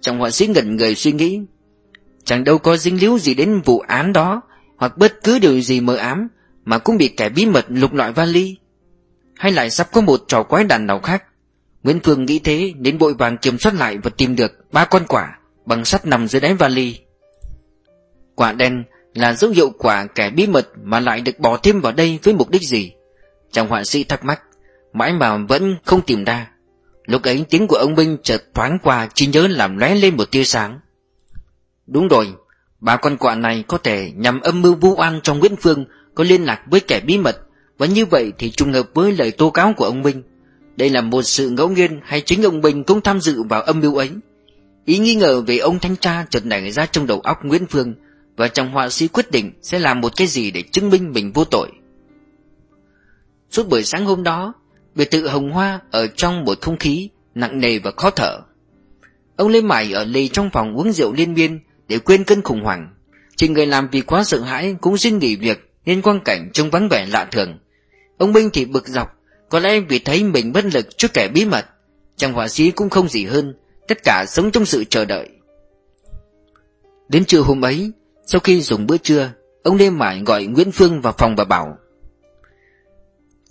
Chàng họa sĩ ngẩn người suy nghĩ. Chẳng đâu có dính líu gì đến vụ án đó, Hoặc bất cứ điều gì mờ ám, Mà cũng bị kẻ bí mật lục loại vali. Hay lại sắp có một trò quái đàn nào khác. Nguyễn Phương nghĩ thế Đến bội vàng kiểm soát lại và tìm được Ba con quả bằng sắt nằm dưới đáy vali. Quả đen là dấu hiệu quả kẻ bí mật Mà lại được bỏ thêm vào đây với mục đích gì? Chàng họa sĩ thắc mắc, Mãi mà vẫn không tìm ra. Lúc ấy tiếng của ông Minh chợt thoáng qua Chỉ nhớ làm lóe lên một tia sáng. Đúng rồi, Ba con quạ này có thể nhằm âm mưu vu oan trong Nguyễn Phương, Có liên lạc với kẻ bí mật. Và như vậy thì trùng hợp với lời tố cáo của ông Minh, Đây là một sự ngẫu nhiên Hay chính ông Minh cũng tham dự vào âm mưu ấy? Ý nghi ngờ về ông thanh tra chợt nảy ra trong đầu óc Nguyễn Phương, Và chàng họa sĩ quyết định sẽ làm một cái gì để chứng minh mình vô tội. Suốt buổi sáng hôm đó Biệt thự Hồng Hoa ở trong một không khí nặng nề và khó thở. Ông Lê Mải ở lì trong phòng uống rượu liên miên để quên cơn khủng hoảng. Chỉ người làm vì quá sợ hãi cũng xin nghỉ việc nên quang cảnh trông vắng vẻ lạ thường. Ông Minh thì bực dọc, có lẽ vì thấy mình bất lực trước kẻ bí mật. Chàng họa sĩ cũng không gì hơn, tất cả sống trong sự chờ đợi. Đến trưa hôm ấy, sau khi dùng bữa trưa, ông Lê Mải gọi Nguyễn Phương vào phòng và bảo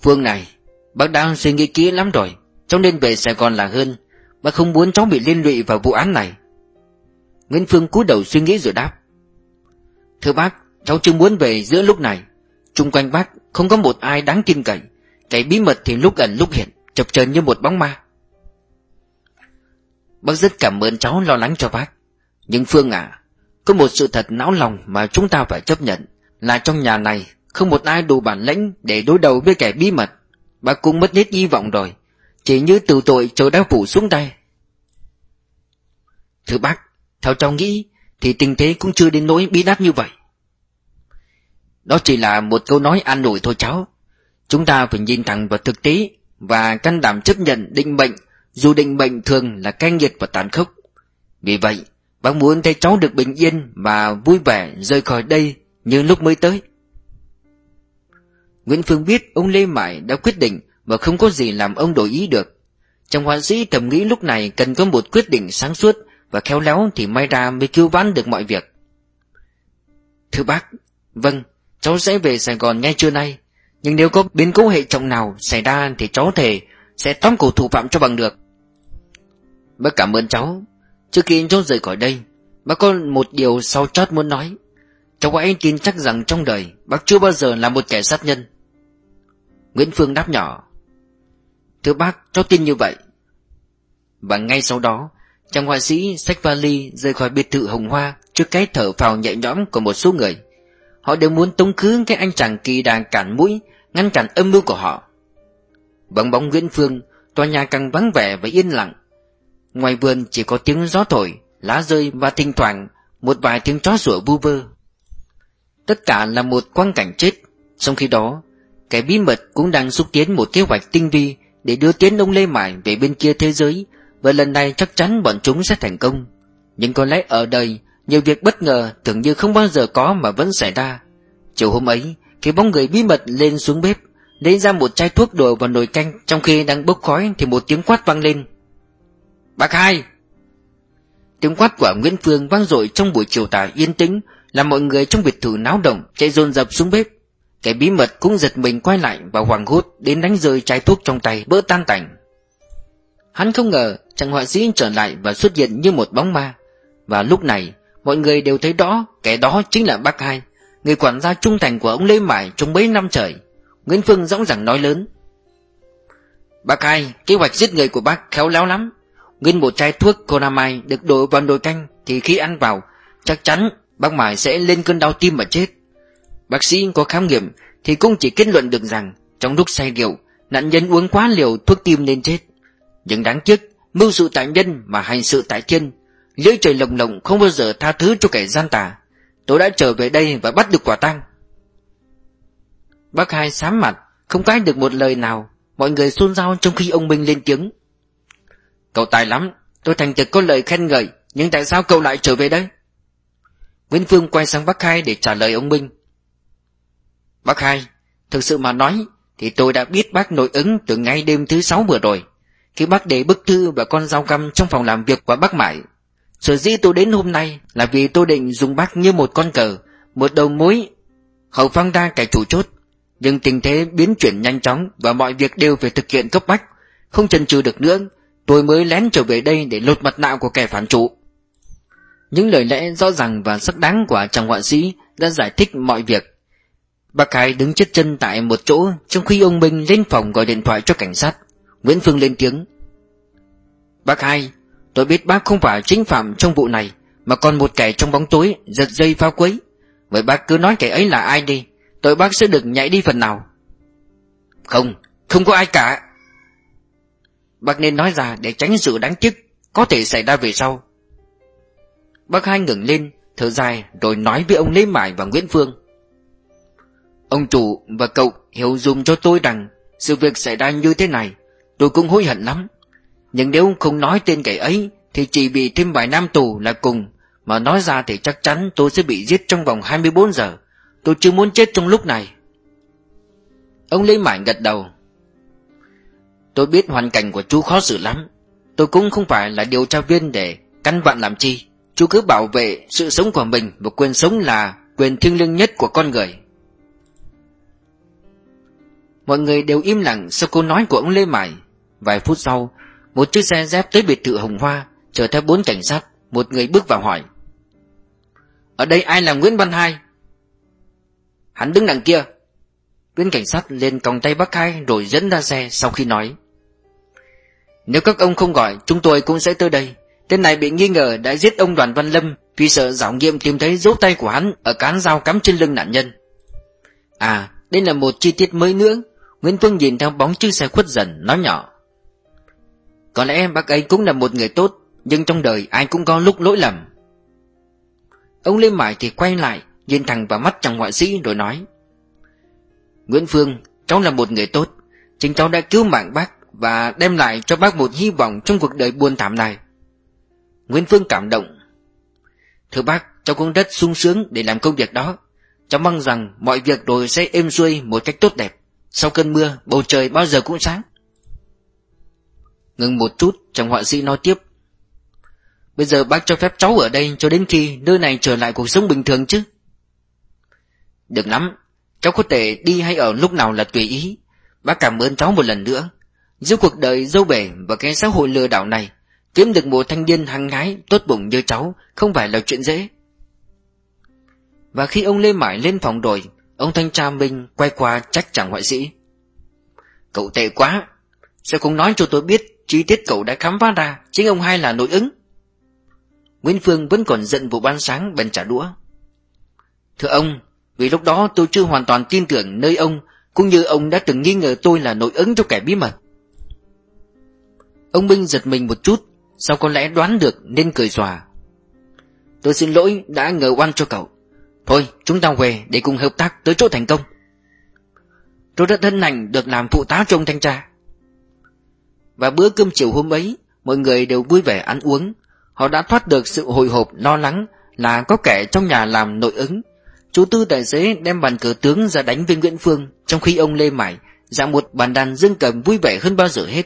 Phương này, Bác đang suy nghĩ kỹ lắm rồi. Cho nên về Sài Gòn là hơn. Bác không muốn cháu bị liên lụy vào vụ án này. Nguyễn Phương cúi đầu suy nghĩ rồi đáp. Thưa bác, Cháu chưa muốn về giữa lúc này. Trung quanh bác không có một ai đáng tin cậy. Cái bí mật thì lúc ẩn lúc hiện, Chập chờn như một bóng ma. Bác rất cảm ơn cháu lo lắng cho bác. Nhưng Phương à Có một sự thật não lòng mà chúng ta phải chấp nhận Là trong nhà này Không một ai đủ bản lĩnh để đối đầu với kẻ bí mật bà cũng mất hết hy vọng rồi. Chỉ như từ tội trời đã phủ xuống tay Thưa bác, Theo cháu nghĩ, Thì tình thế cũng chưa đến nỗi bí đát như vậy. Đó chỉ là một câu nói an ủi thôi cháu. Chúng ta phải nhìn thẳng vào thực tế Và can đảm chấp nhận định mệnh, Dù định mệnh thường là cay nghiệt và tàn khốc. Vì vậy, Bác muốn thấy cháu được bình yên Và vui vẻ rời khỏi đây Như lúc mới tới. Nguyễn Phương biết ông Lê Mại đã quyết định và không có gì làm ông đổi ý được. Trong họa sĩ thầm nghĩ lúc này cần có một quyết định sáng suốt và khéo léo thì may ra mới cứu vãn được mọi việc. Thưa bác, vâng, cháu sẽ về Sài Gòn ngay trưa nay. Nhưng nếu có biến cố hệ trọng nào xảy ra thì cháu thể sẽ tóm cổ thủ phạm cho bằng được. Bác cảm ơn cháu. Trước khi cháu rời khỏi đây, bác có một điều sau chót muốn nói. Cháu hãy tin chắc rằng trong đời, bác chưa bao giờ là một kẻ sát nhân. Nguyễn Phương đáp nhỏ, Thưa bác, cháu tin như vậy. Và ngay sau đó, Chàng họa sĩ xách vali rời khỏi biệt thự Hồng Hoa Trước cái thở phào nhẹ nhõm của một số người. Họ đều muốn tống khứ cái anh chàng kỳ đà cản mũi, Ngăn cản âm mưu của họ. Vắng bóng Nguyễn Phương, Tòa nhà càng vắng vẻ và yên lặng. Ngoài vườn chỉ có tiếng gió thổi, Lá rơi và thỉnh thoảng Một vài tiếng chó sủa vu vơ. Tất cả là một quang cảnh chết. Trong khi đó, Kẻ bí mật cũng đang xúc tiến một kế hoạch tinh vi Để đưa tiến ông Lê Mải về bên kia thế giới, Và lần này chắc chắn bọn chúng sẽ thành công. Nhưng có lẽ ở đây, Nhiều việc bất ngờ tưởng như không bao giờ có mà vẫn xảy ra. Chiều hôm ấy, Khi bóng người bí mật lên xuống bếp, Lấy ra một chai thuốc đổ vào nồi canh, Trong khi đang bốc khói thì một tiếng quát vang lên. Bác hai! Tiếng quát của Nguyễn Phương vang dội trong buổi chiều tà yên tĩnh làm mọi người trong biệt thự náo động Chạy dồn dập xuống bếp Kẻ bí mật cũng giật mình quay lại và hoàng hốt đến đánh rơi chai thuốc trong tay bỡ tan tành. Hắn không ngờ chàng họa sĩ trở lại và xuất hiện như một bóng ma. Và lúc này mọi người đều thấy rõ kẻ đó chính là bác hai, người quản gia trung thành của ông Lê Mải trong mấy năm trời. Nguyễn Phương rõ ràng nói lớn. Bác hai, kế hoạch giết người của bác khéo léo lắm. Nguyên một chai thuốc Conamide được đổ vào nồi canh thì khi ăn vào, chắc chắn bác Mải sẽ lên cơn đau tim mà chết. Bác sĩ có khám nghiệm thì cũng chỉ kết luận được rằng trong lúc say rượu, nạn nhân uống quá liều thuốc tim nên chết. Nhưng đáng tiếc, mưu sự tại nhân mà hành sự tại thiên, lưỡi trời lồng lộng không bao giờ tha thứ cho kẻ gian tà. Tôi đã trở về đây và bắt được quả tang. Bác hai sám mặt, không cãi được một lời nào, mọi người xôn xao trong khi ông Minh lên tiếng. Cậu tài lắm, tôi thành thực có lời khen ngợi, nhưng tại sao cậu lại trở về đây? Nguyễn Phương quay sang bác hai để trả lời ông Minh. Bác hai, thực sự mà nói thì tôi đã biết bác nội ứng từ ngay đêm thứ sáu vừa rồi. Khi bác để bức thư và con dao găm trong phòng làm việc của bác mãi. Sở dĩ tôi đến hôm nay là vì tôi định dùng bác như một con cờ, một đầu mối, hậu phăng ra kẻ chủ chốt. Nhưng tình thế biến chuyển nhanh chóng và mọi việc đều phải thực hiện cấp bách. Không chần chừ được nữa, tôi mới lén trở về đây để lột mặt nạ của kẻ phản chủ. Những lời lẽ rõ ràng và sắc đáng của chàng họa sĩ đã giải thích mọi việc. Bác Hai đứng chết chân tại một chỗ trong khi ông Minh lên phòng gọi điện thoại cho cảnh sát. Nguyễn Phương lên tiếng. Bác Hai, tôi biết bác không phải chính phạm trong vụ này, mà còn một kẻ trong bóng tối giật dây phá quấy. Vậy bác cứ nói kẻ ấy là ai đi, tội bác sẽ được nhảy đi phần nào. Không, không có ai cả. Bác nên nói ra để tránh sự đáng tiếc có thể xảy ra về sau. Bác hai ngừng lên, thở dài rồi nói với ông Lê Mải và Nguyễn Phương. Ông chủ và cậu hiểu dùm cho tôi rằng sự việc xảy ra như thế này, tôi cũng hối hận lắm. Nhưng nếu không nói tên kẻ ấy thì chỉ bị thêm vài năm tù là cùng, mà nói ra thì chắc chắn tôi sẽ bị giết trong vòng 24 giờ. Tôi chưa muốn chết trong lúc này. Ông Lê Mải gật đầu. Tôi biết hoàn cảnh của chú khó xử lắm. Tôi cũng không phải là điều tra viên để căn vặn làm chi. Chú cứ bảo vệ sự sống của mình và quyền sống là quyền thiêng liêng nhất của con người. Mọi người đều im lặng sau câu nói của ông Lê Mải. Vài phút sau, một chiếc xe dép tới biệt thự Hồng Hoa, chở theo bốn cảnh sát, một người bước vào hỏi. Ở đây ai là Nguyễn Văn Hai? Hắn đứng đằng kia. Viên cảnh sát lên còng tay bác hai rồi dẫn ra xe sau khi nói. Nếu các ông không gọi, chúng tôi cũng sẽ tới đây. Tên này bị nghi ngờ đã giết ông Đoàn Văn Lâm vì sợ giảo nghiệm tìm thấy dấu tay của hắn ở cán dao cắm trên lưng nạn nhân. À, đây là một chi tiết mới nữa. Nguyễn Phương nhìn theo bóng chiếc xe khuất dần, nói nhỏ. Có lẽ bác ấy cũng là một người tốt, nhưng trong đời ai cũng có lúc lỗi lầm. Ông Lê Mải thì quay lại, nhìn thẳng vào mắt chàng họa sĩ rồi nói. Nguyễn Phương, cháu là một người tốt. Chính cháu đã cứu mạng bác và đem lại cho bác một hy vọng trong cuộc đời buồn thảm này. Nguyễn Phương cảm động. Thưa bác, cháu cũng rất sung sướng để làm công việc đó. Cháu mong rằng mọi việc rồi sẽ êm xuôi một cách tốt đẹp. Sau cơn mưa, bầu trời bao giờ cũng sáng. Ngừng một chút, chàng họa sĩ nói tiếp. Bây giờ bác cho phép cháu ở đây cho đến khi nơi này trở lại cuộc sống bình thường chứ. Được lắm, cháu có thể đi hay ở lúc nào là tùy ý. Bác cảm ơn cháu một lần nữa. Giữa cuộc đời dâu bể và cái xã hội lừa đảo này, kiếm được một thanh niên hăng hái, tốt bụng như cháu không phải là chuyện dễ. Và khi ông Lê Mải lên phòng rồi, ông thanh tra Minh quay qua trách chàng họa sĩ. Cậu tệ quá, sao không nói cho tôi biết chi tiết cậu đã khám phá ra chính ông hai là nội ứng? Nguyễn Phương vẫn còn giận vụ ban sáng bèn trả đũa. Thưa ông, vì lúc đó tôi chưa hoàn toàn tin tưởng nơi ông, cũng như ông đã từng nghi ngờ tôi là nội ứng cho kẻ bí mật. Ông Minh giật mình một chút, sao có lẽ đoán được nên cười xòa. Tôi xin lỗi đã ngờ oan cho cậu. Thôi, chúng ta về để cùng hợp tác tới chỗ thành công. Tôi rất hân hạnh được làm phụ tá trong thanh tra. Và bữa cơm chiều hôm ấy, mọi người đều vui vẻ ăn uống. Họ đã thoát được sự hồi hộp lo lắng là có kẻ trong nhà làm nội ứng. Chú Tư tài xế đem bàn cờ tướng ra đánh với Nguyễn Phương, trong khi ông Lê Mải dạng một bàn đàn dương cầm vui vẻ hơn bao giờ hết.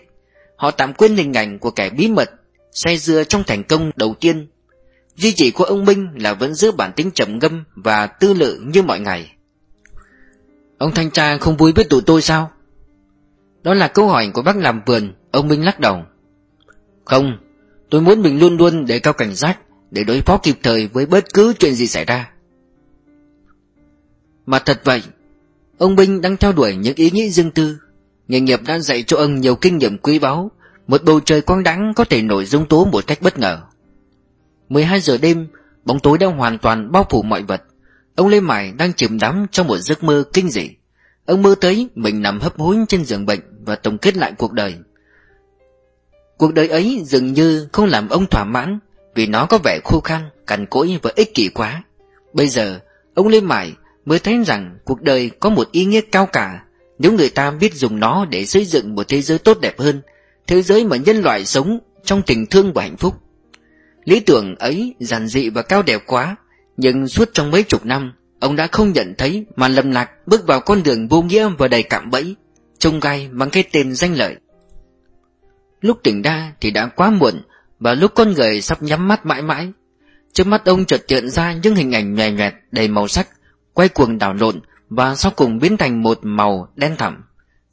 Họ tạm quên hình ảnh của kẻ bí mật, say dưa trong thành công đầu tiên. Duy chỉ của ông Minh là vẫn giữ bản tính trầm ngâm và tư lự như mọi ngày. Ông thanh tra không vui với tụi tôi sao? Đó là câu hỏi của bác làm vườn, ông Minh lắc đầu. Không, tôi muốn mình luôn luôn để cao cảnh giác, để đối phó kịp thời với bất cứ chuyện gì xảy ra. Mà thật vậy, ông Minh đang theo đuổi những ý nghĩ riêng tư. Nghề nghiệp đã dạy cho ông nhiều kinh nghiệm quý báu, một bầu trời quang đãng có thể nổi dung tố một cách bất ngờ. 12 giờ đêm, bóng tối đang hoàn toàn bao phủ mọi vật. Ông Lê Mải đang chìm đắm trong một giấc mơ kinh dị. Ông mơ thấy mình nằm hấp hối trên giường bệnh và tổng kết lại cuộc đời. Cuộc đời ấy dường như không làm ông thỏa mãn vì nó có vẻ khô khan, cằn cỗi và ích kỷ quá. Bây giờ, ông Lê Mải mới thấy rằng cuộc đời có một ý nghĩa cao cả nếu người ta biết dùng nó để xây dựng một thế giới tốt đẹp hơn, thế giới mà nhân loại sống trong tình thương và hạnh phúc. Lý tưởng ấy giản dị và cao đẹp quá, nhưng suốt trong mấy chục năm, ông đã không nhận thấy mà lầm lạc bước vào con đường vô nghĩa và đầy cạm bẫy, trông gai bằng cái tên danh lợi. Lúc tỉnh đa thì đã quá muộn Và lúc con người sắp nhắm mắt mãi mãi Trước mắt ông chợt hiện ra những hình ảnh nhòe nhòe đầy màu sắc Quay cuồng đảo lộn Và sau cùng biến thành một màu đen thẳm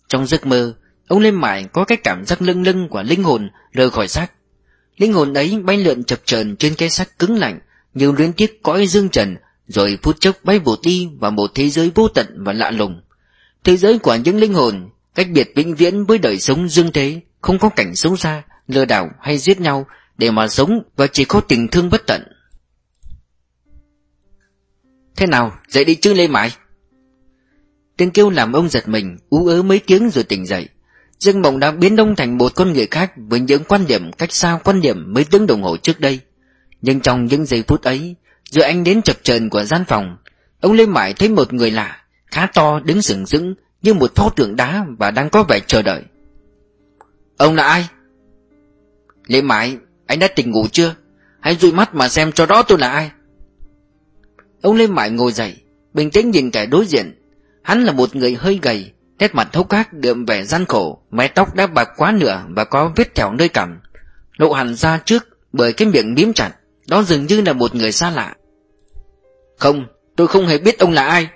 Trong giấc mơ Ông Lê mãi có cái cảm giác lưng lưng của linh hồn rời khỏi xác. Linh hồn ấy bay lượn chập chờn trên cái xác cứng lạnh Như luyến tiếc cõi dương trần, Rồi phút chốc bay vụt đi vào một thế giới vô tận và lạ lùng. Thế giới của những linh hồn, Cách biệt vĩnh viễn với đời sống dương thế, Không có cảnh xấu xa, Lừa đảo hay giết nhau Để mà sống và chỉ có tình thương bất tận. Thế nào, dậy đi chứ Lê mãi. Tiếng kêu làm ông giật mình, Ú ớ mấy tiếng rồi tỉnh dậy. Dương Mộng đã biến ông thành một con người khác Với những quan điểm cách xa quan điểm mấy tiếng đồng hồ trước đây. Nhưng trong những giây phút ấy, Giữa anh đến chập chờn của gian phòng, Ông Lê Mại thấy một người lạ, Khá to, đứng sừng sững Như một pho tượng đá Và đang có vẻ chờ đợi. Ông là ai? Lê Mại, Anh đã tỉnh ngủ chưa? Hãy dụi mắt mà xem cho đó tôi là ai. Ông Lê Mại ngồi dậy, Bình tĩnh nhìn kẻ đối diện. Hắn là một người hơi gầy Nét mặt thấu cát đượm vẻ gian khổ, Mái tóc đã bạc quá nửa Và có vết thẹo nơi cằm. Lộ hẳn ra trước, bởi cái miệng miếm chặt, Đó dường như là một người xa lạ. Không, tôi không hề biết ông là ai.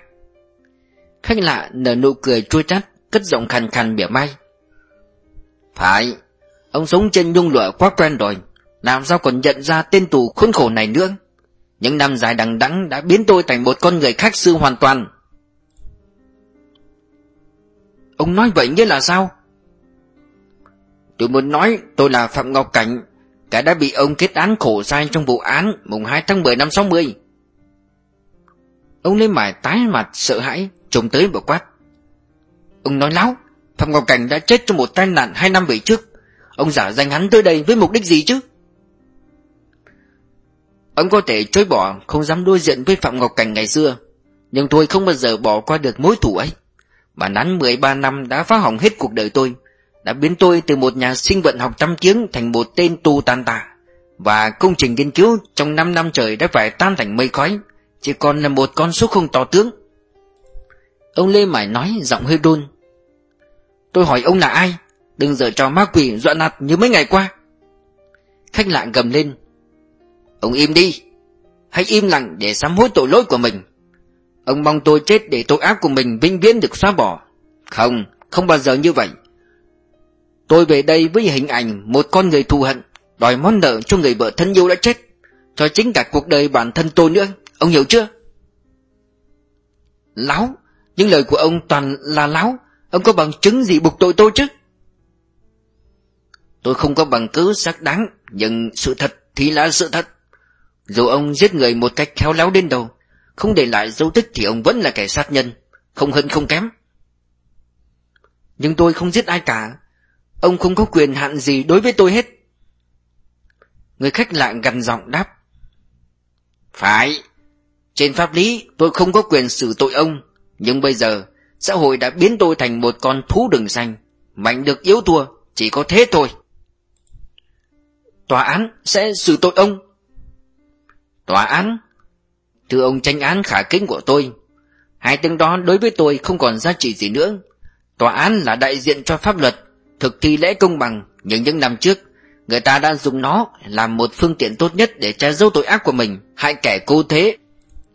Khách lạ nở nụ cười chua chát, Cất giọng khàn khàn bỉa mai. Phải, Ông sống trên nhung lụa quá quen rồi, Làm sao còn nhận ra tên tù khốn khổ này nữa? Những năm dài đằng đẵng đã biến tôi thành một con người khác xưa hoàn toàn. Ông nói vậy nghĩa là sao? Tôi muốn nói tôi là Phạm Ngọc Cảnh Cả đã bị ông kết án khổ sai trong vụ án Mùng 2 tháng 10 năm 60 Ông lên mải tái mặt sợ hãi, Trông tới và quát. Ông nói láo, Phạm Ngọc Cảnh đã chết trong một tai nạn hai năm về trước. Ông giả danh hắn tới đây với mục đích gì chứ? Ông có thể chối bỏ, Không dám đối diện với Phạm Ngọc Cảnh ngày xưa, Nhưng tôi không bao giờ bỏ qua được mối thủ ấy. Bản án 13 năm đã phá hỏng hết cuộc đời tôi, Đã biến tôi từ một nhà sinh vận học trăm tiếng Thành một tên tù tàn tạ Và công trình nghiên cứu trong 5 năm trời đã phải tan thành mây khói, Chỉ còn là một con số không to tướng. Ông Lê Mải nói giọng hơi đôn. Tôi hỏi ông là ai? Đừng dở cho ma quỷ dọa nạt như mấy ngày qua. Khách lạ gầm lên. Ông im đi. Hãy im lặng để sám hối tội lỗi của mình. Ông mong tôi chết để tội ác của mình vĩnh viễn được xóa bỏ. Không, không bao giờ như vậy. Tôi về đây với hình ảnh một con người thù hận Đòi món nợ cho người vợ thân yêu đã chết. Cho chính cả cuộc đời bản thân tôi nữa Ông hiểu chưa? Láo Những lời của ông toàn là láo. Ông có bằng chứng gì buộc tội tôi chứ? Tôi không có bằng cứ xác đáng Nhưng sự thật thì là sự thật. Dù ông giết người một cách khéo léo đến đâu không để lại dấu tích thì ông vẫn là kẻ sát nhân. Không hơn không kém. Nhưng tôi không giết ai cả. Ông không có quyền hạn gì đối với tôi hết. Người khách lạ gần giọng đáp. Phải. Trên pháp lý, tôi không có quyền xử tội ông. Nhưng bây giờ, Xã hội đã biến tôi thành một con thú rừng xanh. Mạnh được yếu thua, Chỉ có thế thôi. Tòa án sẽ xử tội ông. Tòa án Thưa ông, tranh án khả kính của tôi. Hai tiếng đó đối với tôi không còn giá trị gì nữa. Tòa án là đại diện cho pháp luật, Thực thi lễ công bằng, Nhưng những năm trước, Người ta đã dùng nó làm một phương tiện tốt nhất Để che giấu tội ác của mình, Hại kẻ cố thế.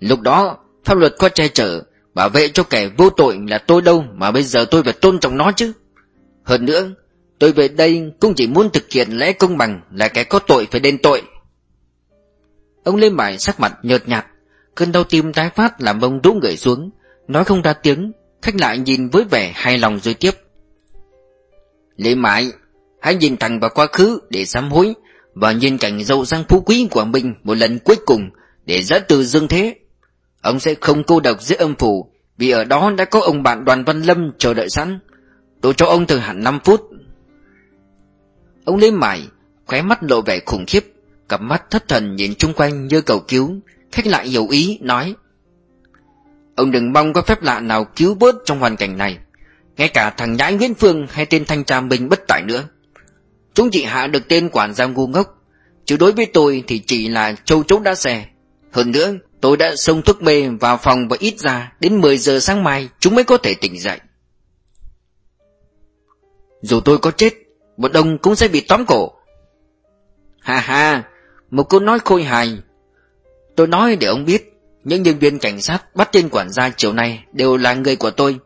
Lúc đó, pháp luật có che chở, Bảo vệ cho kẻ vô tội là tôi đâu Mà bây giờ tôi phải tôn trọng nó chứ. Hơn nữa, Tôi về đây cũng chỉ muốn thực hiện lễ công bằng Là kẻ có tội phải đền tội. Ông Lê Mải sắc mặt nhợt nhạt. Cơn đau tim tái phát làm ông rũ người xuống, Nói không ra tiếng, Khách lại nhìn với vẻ hài lòng rồi tiếp. Lê Mại Hãy nhìn thẳng vào quá khứ để sám hối Và nhìn cảnh giàu sang phú quý của mình Một lần cuối cùng Để giã từ dương thế. Ông sẽ không cô độc giữa âm phủ Vì ở đó đã có ông bạn đoàn Văn Lâm chờ đợi sẵn. Tôi cho ông từ hẳn 5 phút. Ông Lê Mại Khóe mắt lộ vẻ khủng khiếp, Cặp mắt thất thần nhìn chung quanh như cầu cứu. Khách lại hiểu ý nói Ông đừng mong có phép lạ nào cứu bớt trong hoàn cảnh này. Ngay cả thằng nhãi Nguyễn Phương hay tên thanh tra mình bất tải nữa. Chúng chỉ hạ được tên quản gia ngu ngốc. Chứ đối với tôi thì chỉ là châu chấu đá xè. Hơn nữa tôi đã xông thuốc mê vào phòng và ít ra Đến 10 giờ sáng mai chúng mới có thể tỉnh dậy. Dù tôi có chết Một ông cũng sẽ bị tóm cổ. Ha ha, một câu nói khôi hài. Tôi nói để ông biết, những nhân viên cảnh sát bắt tên quản gia chiều nay đều là người của tôi.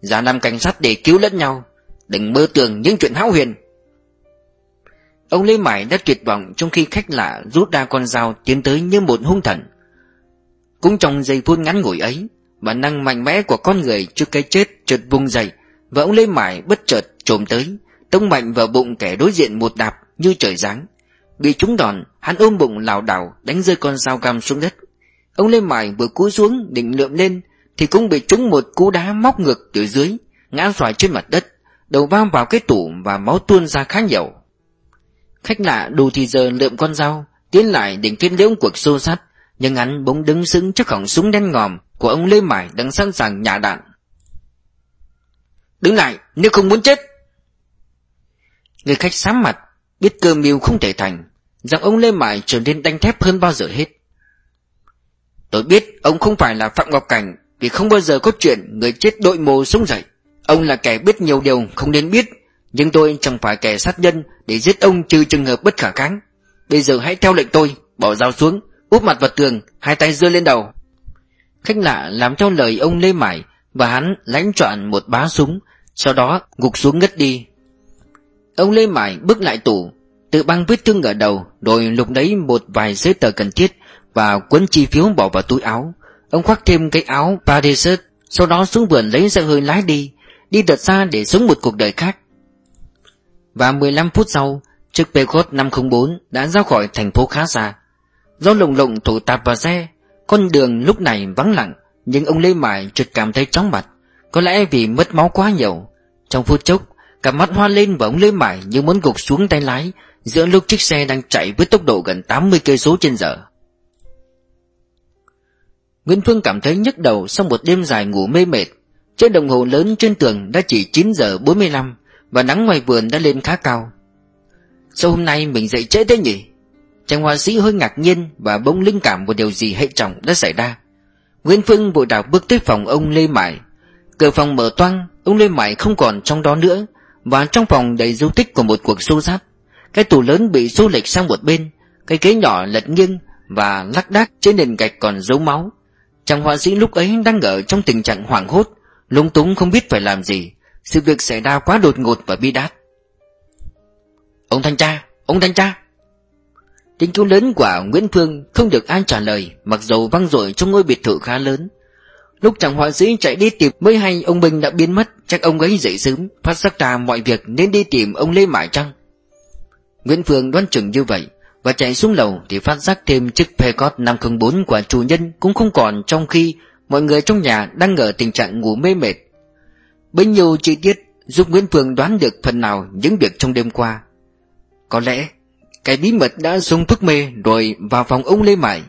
Giả làm cảnh sát để cứu lẫn nhau, đừng mơ tưởng những chuyện hão huyền. Ông Lê Mải đã tuyệt vọng trong khi khách lạ rút ra con dao tiến tới như một hung thần. Cũng trong giây phút ngắn ngủi ấy, bản năng mạnh mẽ của con người trước cái chết chợt vùng dậy và ông Lê Mải bất chợt trồm tới, tông mạnh vào bụng kẻ đối diện một đạp như trời giáng. Bị trúng đòn, hắn ôm bụng lảo đảo đánh rơi con dao găm xuống đất. Ông Lê Mải vừa cúi xuống định lượm lên thì cũng bị trúng một cú đá móc ngược từ dưới, ngã xoài trên mặt đất, đầu va vào cái tủ và máu tuôn ra khá nhiều. Khách lạ đủ thì giờ lượm con dao, tiến lại định kết liễu cuộc xô sát, nhưng hắn bỗng đứng sững trước khẩu súng đen ngòm của ông Lê Mải đang sẵn sàng nhả đạn. Đứng lại, nếu không muốn chết. Người khách sám mặt, biết cơ mưu không thể thành, rằng ông Lê Mải trở nên đanh thép hơn bao giờ hết. Tôi biết ông không phải là Phạm Ngọc Cảnh vì không bao giờ có chuyện người chết đội mồ sống dậy. Ông là kẻ biết nhiều điều không nên biết, nhưng tôi chẳng phải kẻ sát nhân để giết ông trừ trường hợp bất khả kháng. Bây giờ hãy theo lệnh tôi, bỏ dao xuống, úp mặt vào tường, hai tay giơ lên đầu. Khách lạ làm theo lời ông Lê Mải và hắn lãnh trọn một bá súng, sau đó gục xuống ngất đi. Ông Lê Mải bước lại tủ, tự băng vết thương ở đầu, rồi lục lấy một vài giấy tờ cần thiết và cuốn chi phiếu bỏ vào túi áo. Ông khoác thêm cái áo Parisert sau đó xuống vườn lấy xe hơi lái đi, đi đợt xa để sống một cuộc đời khác. Và 15 phút sau, chiếc Peugeot 504 đã ra khỏi thành phố khá xa. Do lồng lộng thủ tạp vào xe, con đường lúc này vắng lặng, nhưng ông Lê Mải chợt cảm thấy chóng mặt. Có lẽ vì mất máu quá nhiều. Trong phút chốc, cả mắt hoa lên và ông Lê Mải như muốn gục xuống tay lái, giữa lúc chiếc xe đang chạy với tốc độ gần 80 cây số trên giờ. Nguyễn Phương cảm thấy nhức đầu sau một đêm dài ngủ mê mệt. Trên đồng hồ lớn trên tường đã chỉ 9 giờ 45 và nắng ngoài vườn đã lên khá cao. Sao hôm nay mình dậy trễ thế nhỉ? Chàng họa sĩ hơi ngạc nhiên và bỗng linh cảm một điều gì hệ trọng đã xảy ra. Nguyễn Phương vội đảo bước tới phòng ông Lê Mại. Cửa phòng mở toang, ông Lê Mại không còn trong đó nữa và trong phòng đầy dấu tích của một cuộc xô xát. Cái tủ lớn bị xô lệch sang một bên, cái ghế nhỏ lật nghiêng và lắc đác trên nền gạch còn dấu máu. Chàng họa sĩ lúc ấy đang ở trong tình trạng hoảng hốt, lúng túng không biết phải làm gì. Sự việc xảy ra quá đột ngột và bi đát. Ông thanh tra, ông thanh tra. Tiếng kêu lớn của Nguyễn Phương không được ai trả lời, mặc dầu vang dội trong ngôi biệt thự khá lớn. Lúc chàng họa sĩ chạy đi tìm mới hay ông Bình đã biến mất, chắc ông ấy dậy sớm, phát giác ra mọi việc nên đi tìm ông Lê mãi Trăng. Nguyễn Phương đoán chừng như vậy, và chạy xuống lầu thì phát giác thêm chiếc Peugeot 504 của chủ nhân cũng không còn trong khi mọi người trong nhà đang ở tình trạng ngủ mê mệt. Bấy nhiêu chi tiết giúp Nguyễn Phương đoán được phần nào những việc trong đêm qua. Có lẽ cái bí mật đã dùng thuốc mê rồi vào phòng ông Lê Mải.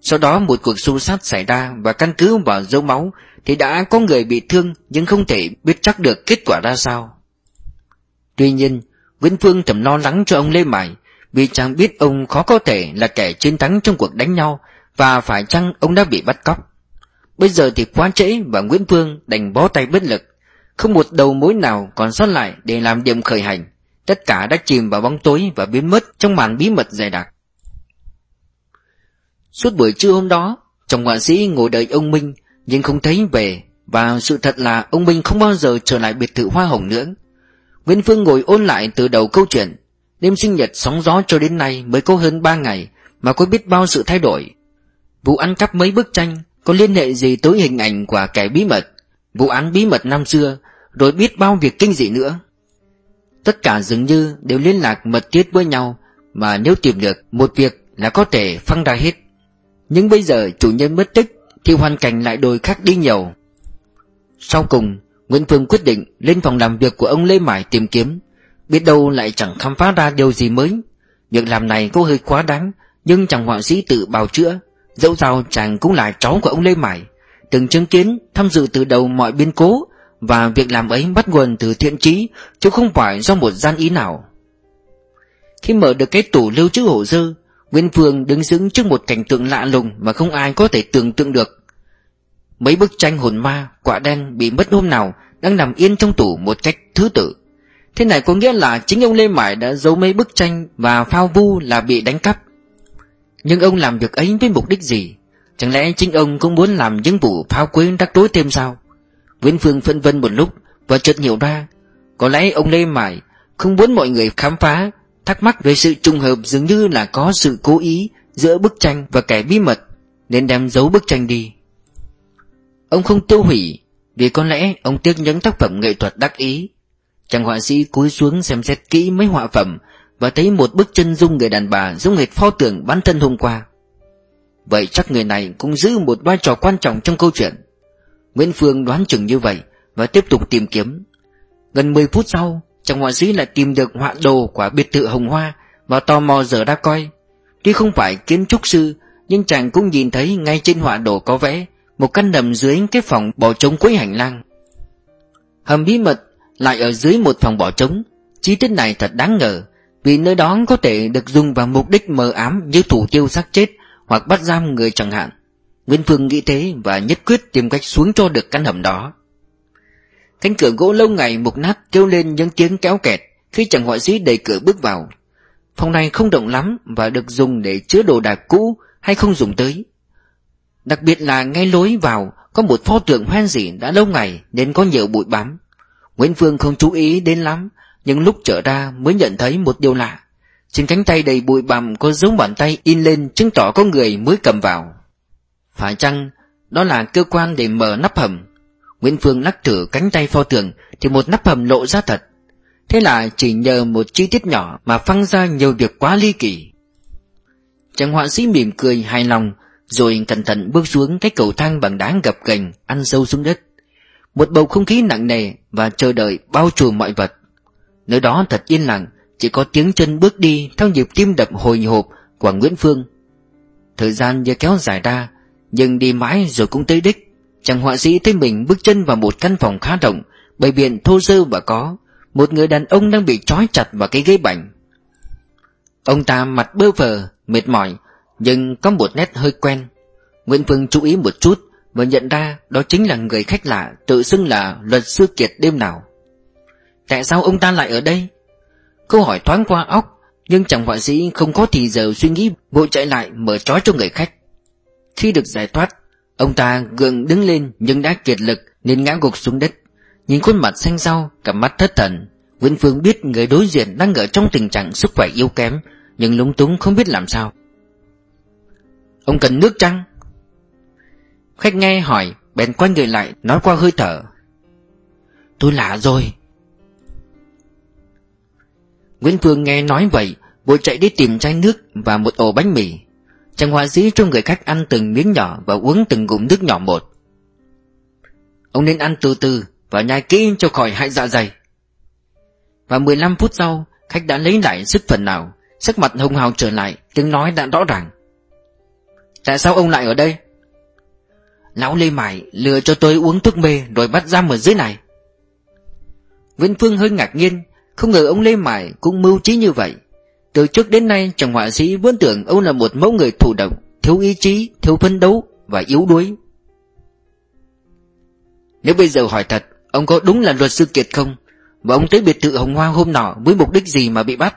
Sau đó một cuộc xung sát xảy ra và căn cứ vào dấu máu thì đã có người bị thương nhưng không thể biết chắc được kết quả ra sao. Tuy nhiên, Nguyễn Phương thầm lo lắng cho ông Lê Mải vì chàng biết ông khó có thể là kẻ chiến thắng trong cuộc đánh nhau và phải chăng ông đã bị bắt cóc. Bây giờ thì quá trễ và Nguyễn Phương đành bó tay bất lực, không một đầu mối nào còn sót lại để làm điểm khởi hành. Tất cả đã chìm vào bóng tối và biến mất trong màn bí mật dày đặc. Suốt buổi trưa hôm đó, chồng họa sĩ ngồi đợi ông Minh nhưng không thấy về và sự thật là ông Minh không bao giờ trở lại biệt thự hoa hồng nữa. Nguyễn Phương ngồi ôn lại từ đầu câu chuyện. Đêm sinh nhật sóng gió cho đến nay mới có hơn ba ngày Mà có biết bao sự thay đổi. Vụ ăn cắp mấy bức tranh Có liên hệ gì tới hình ảnh của kẻ bí mật, Vụ án bí mật năm xưa, Rồi biết bao việc kinh dị nữa. Tất cả dường như đều liên lạc mật thiết với nhau Mà nếu tìm được một việc là có thể phăng ra hết. Nhưng bây giờ chủ nhân mất tích Thì hoàn cảnh lại đổi khác đi nhiều. Sau cùng Nguyễn Phương quyết định lên phòng làm việc của ông Lê Mải tìm kiếm. Biết đâu lại chẳng khám phá ra điều gì mới. Việc làm này có hơi quá đáng, Nhưng chàng họa sĩ tự bào chữa. Dẫu sao chàng cũng là cháu của ông Lê Mải Từng chứng kiến, tham dự từ đầu mọi biến cố Và việc làm ấy bắt nguồn từ thiện trí Chứ không phải do một gian ý nào. Khi mở được cái tủ lưu trữ hồ sơ, Nguyễn Phương đứng đứng trước một cảnh tượng lạ lùng Mà không ai có thể tưởng tượng được. Mấy bức tranh hồn ma, quả đen bị mất hôm nào Đang nằm yên trong tủ một cách thứ tự Thế này có nghĩa là chính ông Lê Mải đã giấu mấy bức tranh và phao vu là bị đánh cắp. Nhưng ông làm việc ấy với mục đích gì? Chẳng lẽ chính ông cũng muốn làm những vụ phao quấy rắc rối thêm sao? Nguyễn Phương phân vân một lúc và chợt hiểu ra, có lẽ ông Lê Mải không muốn mọi người khám phá, thắc mắc về sự trùng hợp dường như là có sự cố ý giữa bức tranh và kẻ bí mật, nên đem giấu bức tranh đi. Ông không tiêu hủy, vì có lẽ ông tiếc những tác phẩm nghệ thuật đắc ý. Chàng họa sĩ cúi xuống xem xét kỹ mấy họa phẩm và thấy một bức chân dung người đàn bà giống hệt pho tượng bán thân hôm qua. Vậy chắc người này cũng giữ một vai trò quan trọng trong câu chuyện. Nguyễn Phương đoán chừng như vậy và tiếp tục tìm kiếm. Gần 10 phút sau, chàng họa sĩ lại tìm được họa đồ của biệt thự Hồng Hoa và tò mò giờ đã coi. Tuy không phải kiến trúc sư, nhưng chàng cũng nhìn thấy ngay trên họa đồ có vẽ một căn đầm dưới cái phòng bỏ trống cuối hành lang. Hầm bí mật lại ở dưới một phòng bỏ trống. Chi tiết này thật đáng ngờ, vì nơi đó có thể được dùng vào mục đích mờ ám như thủ tiêu xác chết hoặc bắt giam người chẳng hạn. Nguyên Phương nghĩ thế và nhất quyết tìm cách xuống cho được căn hầm đó. Cánh cửa gỗ lâu ngày mục nát kêu lên những tiếng kéo kẹt khi chàng họa sĩ đẩy cửa bước vào. Phòng này không rộng lắm và được dùng để chứa đồ đạc cũ hay không dùng tới. Đặc biệt là ngay lối vào có một pho tượng hoen dỉ đã lâu ngày nên có nhiều bụi bám. Nguyễn Phương không chú ý đến lắm, nhưng lúc trở ra mới nhận thấy một điều lạ. Trên cánh tay đầy bụi bằm có dấu bàn tay in lên chứng tỏ có người mới cầm vào. Phải chăng đó là cơ quan để mở nắp hầm? Nguyễn Phương lắc thử cánh tay pho tượng thì một nắp hầm lộ ra thật. Thế là chỉ nhờ một chi tiết nhỏ mà phăng ra nhiều việc quá ly kỳ. Chàng họa sĩ mỉm cười hài lòng rồi cẩn thận bước xuống cái cầu thang bằng đá gập ghềnh ăn sâu xuống đất. Một bầu không khí nặng nề và chờ đợi bao trùm mọi vật. Nơi đó thật yên lặng, chỉ có tiếng chân bước đi theo nhịp tim đập hồi hộp của Nguyễn Phương. Thời gian như kéo dài ra, nhưng đi mãi rồi cũng tới đích. Chàng họa sĩ thấy mình bước chân vào một căn phòng khá rộng, bày biện thô sơ và có. Một người đàn ông đang bị trói chặt vào cái ghế bành. Ông ta mặt bơ phờ, mệt mỏi, nhưng có một nét hơi quen. Nguyễn Phương chú ý một chút và nhận ra đó chính là người khách lạ tự xưng là luật sư Kiệt đêm nào. Tại sao ông ta lại ở đây? Câu hỏi thoáng qua óc, nhưng chàng họa sĩ không có thì giờ suy nghĩ vội chạy lại mở trói cho người khách. Khi được giải thoát, ông ta gượng đứng lên nhưng đã kiệt lực nên ngã gục xuống đất. Nhìn khuôn mặt xanh xao, cả mắt thất thần. Nguyễn Phương biết người đối diện đang ở trong tình trạng sức khỏe yếu kém, nhưng lúng túng không biết làm sao. Ông cần nước chăng? Khách nghe hỏi, bèn quay người lại, nói qua hơi thở. Tôi lạ rồi. Nguyễn Phương nghe nói vậy, vội chạy đi tìm chai nước và một ổ bánh mì. Chàng họa sĩ cho người khách ăn từng miếng nhỏ và uống từng ngụm nước nhỏ một. Ông nên ăn từ từ và nhai kỹ cho khỏi hại dạ dày. Và 15 phút sau, khách đã lấy lại sức phần nào, sắc mặt hồng hào trở lại, tiếng nói đã rõ ràng. Tại sao ông lại ở đây? Lão Lê Mải lừa cho tôi uống thuốc mê rồi bắt giam ở dưới này. Nguyễn Phương hơi ngạc nhiên, không ngờ ông Lê Mải cũng mưu trí như vậy. Từ trước đến nay chàng họa sĩ vẫn tưởng ông là một mẫu người thụ động, thiếu ý chí, thiếu phấn đấu và yếu đuối. Nếu bây giờ hỏi thật, ông có đúng là luật sư Kiệt không? Và ông tới biệt thự Hồng Hoa hôm nọ với mục đích gì mà bị bắt?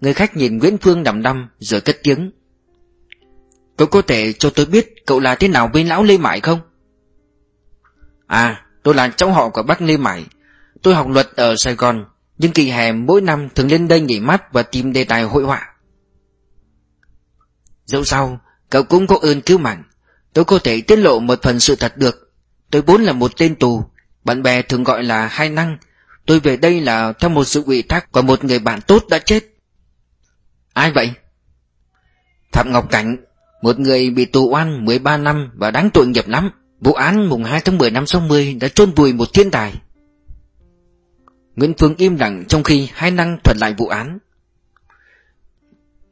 Người khách nhìn Nguyễn Phương đầm đăm rồi cất tiếng. Cậu có thể cho tôi biết cậu là thế nào với lão Lê mãi không? À, tôi là cháu họ của bác Lê mãi, Tôi học luật ở Sài Gòn, nhưng kỳ hè mỗi năm thường lên đây nghỉ mát và tìm đề tài hội họa. Dẫu sao, cậu cũng có ơn cứu mạng. Tôi có thể tiết lộ một phần sự thật được. Tôi vốn là một tên tù, bạn bè thường gọi là hai năng. Tôi về đây là theo một sự ủy thác của một người bạn tốt đã chết. Ai vậy? Phạm Ngọc Cảnh một người bị tù oan 13 năm và đáng tội nghiệp lắm. Vụ án mùng 2 tháng 10 năm 60 đã chôn vùi một thiên tài. Nguyễn Phương im lặng trong khi hai năng thuật lại vụ án.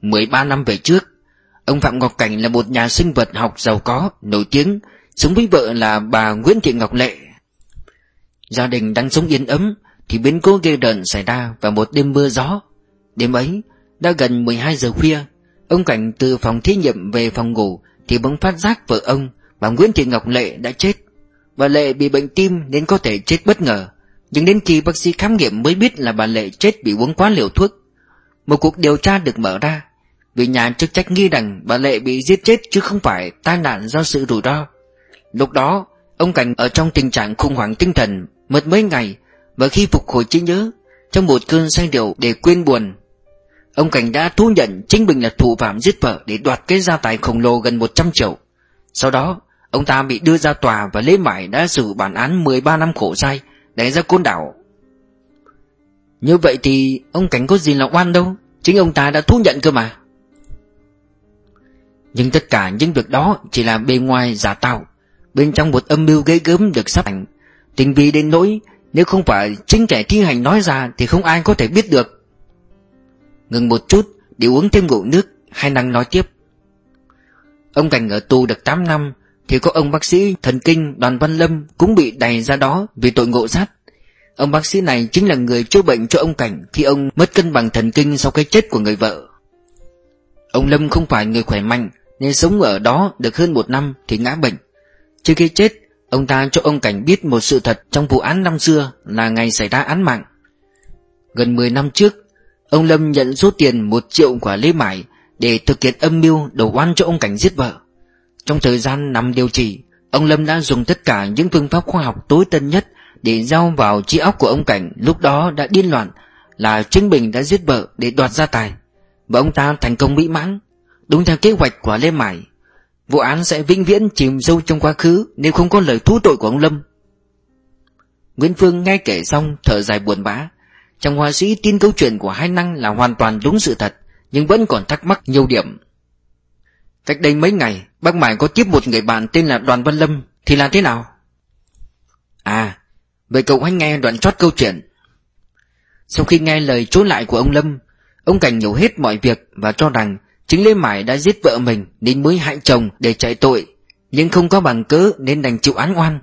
13 năm về trước Ông Phạm Ngọc Cảnh là một nhà sinh vật học giàu có, nổi tiếng Sống với vợ là bà Nguyễn Thị Ngọc Lệ. Gia đình đang sống yên ấm Thì biến cố ghê đợn xảy ra vào một đêm mưa gió. Đêm ấy, đã gần 12 giờ khuya Ông Cảnh từ phòng thí nghiệm về phòng ngủ Thì bỗng phát giác vợ ông Bà Nguyễn Thị Ngọc Lệ đã chết. Bà Lệ bị bệnh tim nên có thể chết bất ngờ. Nhưng đến khi bác sĩ khám nghiệm mới biết là bà Lệ chết vì uống quá liều thuốc. Một cuộc điều tra được mở ra Vì nhà chức trách nghi rằng bà Lệ bị giết chết chứ không phải tai nạn do sự rủi ro. Lúc đó, Ông Cảnh ở trong tình trạng khủng hoảng tinh thần, Mất mấy ngày. Và khi phục hồi trí nhớ, Trong một cơn say rượu để quên buồn Ông Cảnh đã thú nhận chính mình là thủ phạm giết vợ Để đoạt cái gia tài khổng lồ gần 100 triệu. Sau đó, Ông ta bị đưa ra tòa và Lê Mãi đã xử bản án 13 năm khổ sai Để ra côn đảo. Như vậy thì ông Cảnh có gì là oan đâu, Chính ông ta đã thú nhận cơ mà. Nhưng tất cả những việc đó chỉ là bề ngoài giả tạo, Bên trong một âm mưu ghê gớm được sắp ảnh. Tình vi đến nỗi, Nếu không phải chính kẻ thi hành nói ra Thì không ai có thể biết được. Ngừng một chút để uống thêm ngụm nước, Hai năng nói tiếp. Ông Cảnh ở tù được 8 năm, Thì có ông bác sĩ thần kinh đoàn Văn Lâm Cũng bị đày ra đó vì tội ngộ sát. Ông bác sĩ này chính là người chữa bệnh cho ông Cảnh Khi ông mất cân bằng thần kinh sau cái chết của người vợ. Ông Lâm không phải người khỏe mạnh, Nên sống ở đó được hơn một năm thì ngã bệnh. Trước khi chết, Ông ta cho ông Cảnh biết một sự thật trong vụ án năm xưa là ngày xảy ra án mạng. Gần 10 năm trước Ông Lâm nhận số tiền một triệu của Lê Mải Để thực hiện âm mưu đầu oan cho ông Cảnh giết vợ. Trong thời gian nằm điều trị, Ông Lâm đã dùng tất cả những phương pháp khoa học tối tân nhất Để giao vào trí óc của ông Cảnh. Lúc đó đã điên loạn, Là chính Bình đã giết vợ để đoạt gia tài. Và ông ta thành công mỹ mãn. Đúng theo kế hoạch của Lê Mải Vụ án sẽ vĩnh viễn chìm sâu trong quá khứ Nếu không có lời thú tội của ông Lâm. Nguyễn Phương nghe kể xong, thở dài buồn bã. Chàng họa sĩ tin câu chuyện của hai năng là hoàn toàn đúng sự thật, Nhưng vẫn còn thắc mắc nhiều điểm. Cách đây mấy ngày, Bác Mải có tiếp một người bạn tên là Đoàn Văn Lâm, Thì là thế nào? À Vậy cậu hãy nghe đoạn chót câu chuyện. Sau khi nghe lời chối lại của ông Lâm, Ông Cảnh hiểu hết mọi việc Và cho rằng Chính Lê Mải đã giết vợ mình Nên mới hại chồng để chạy tội, Nhưng không có bằng cớ nên đành chịu án oan.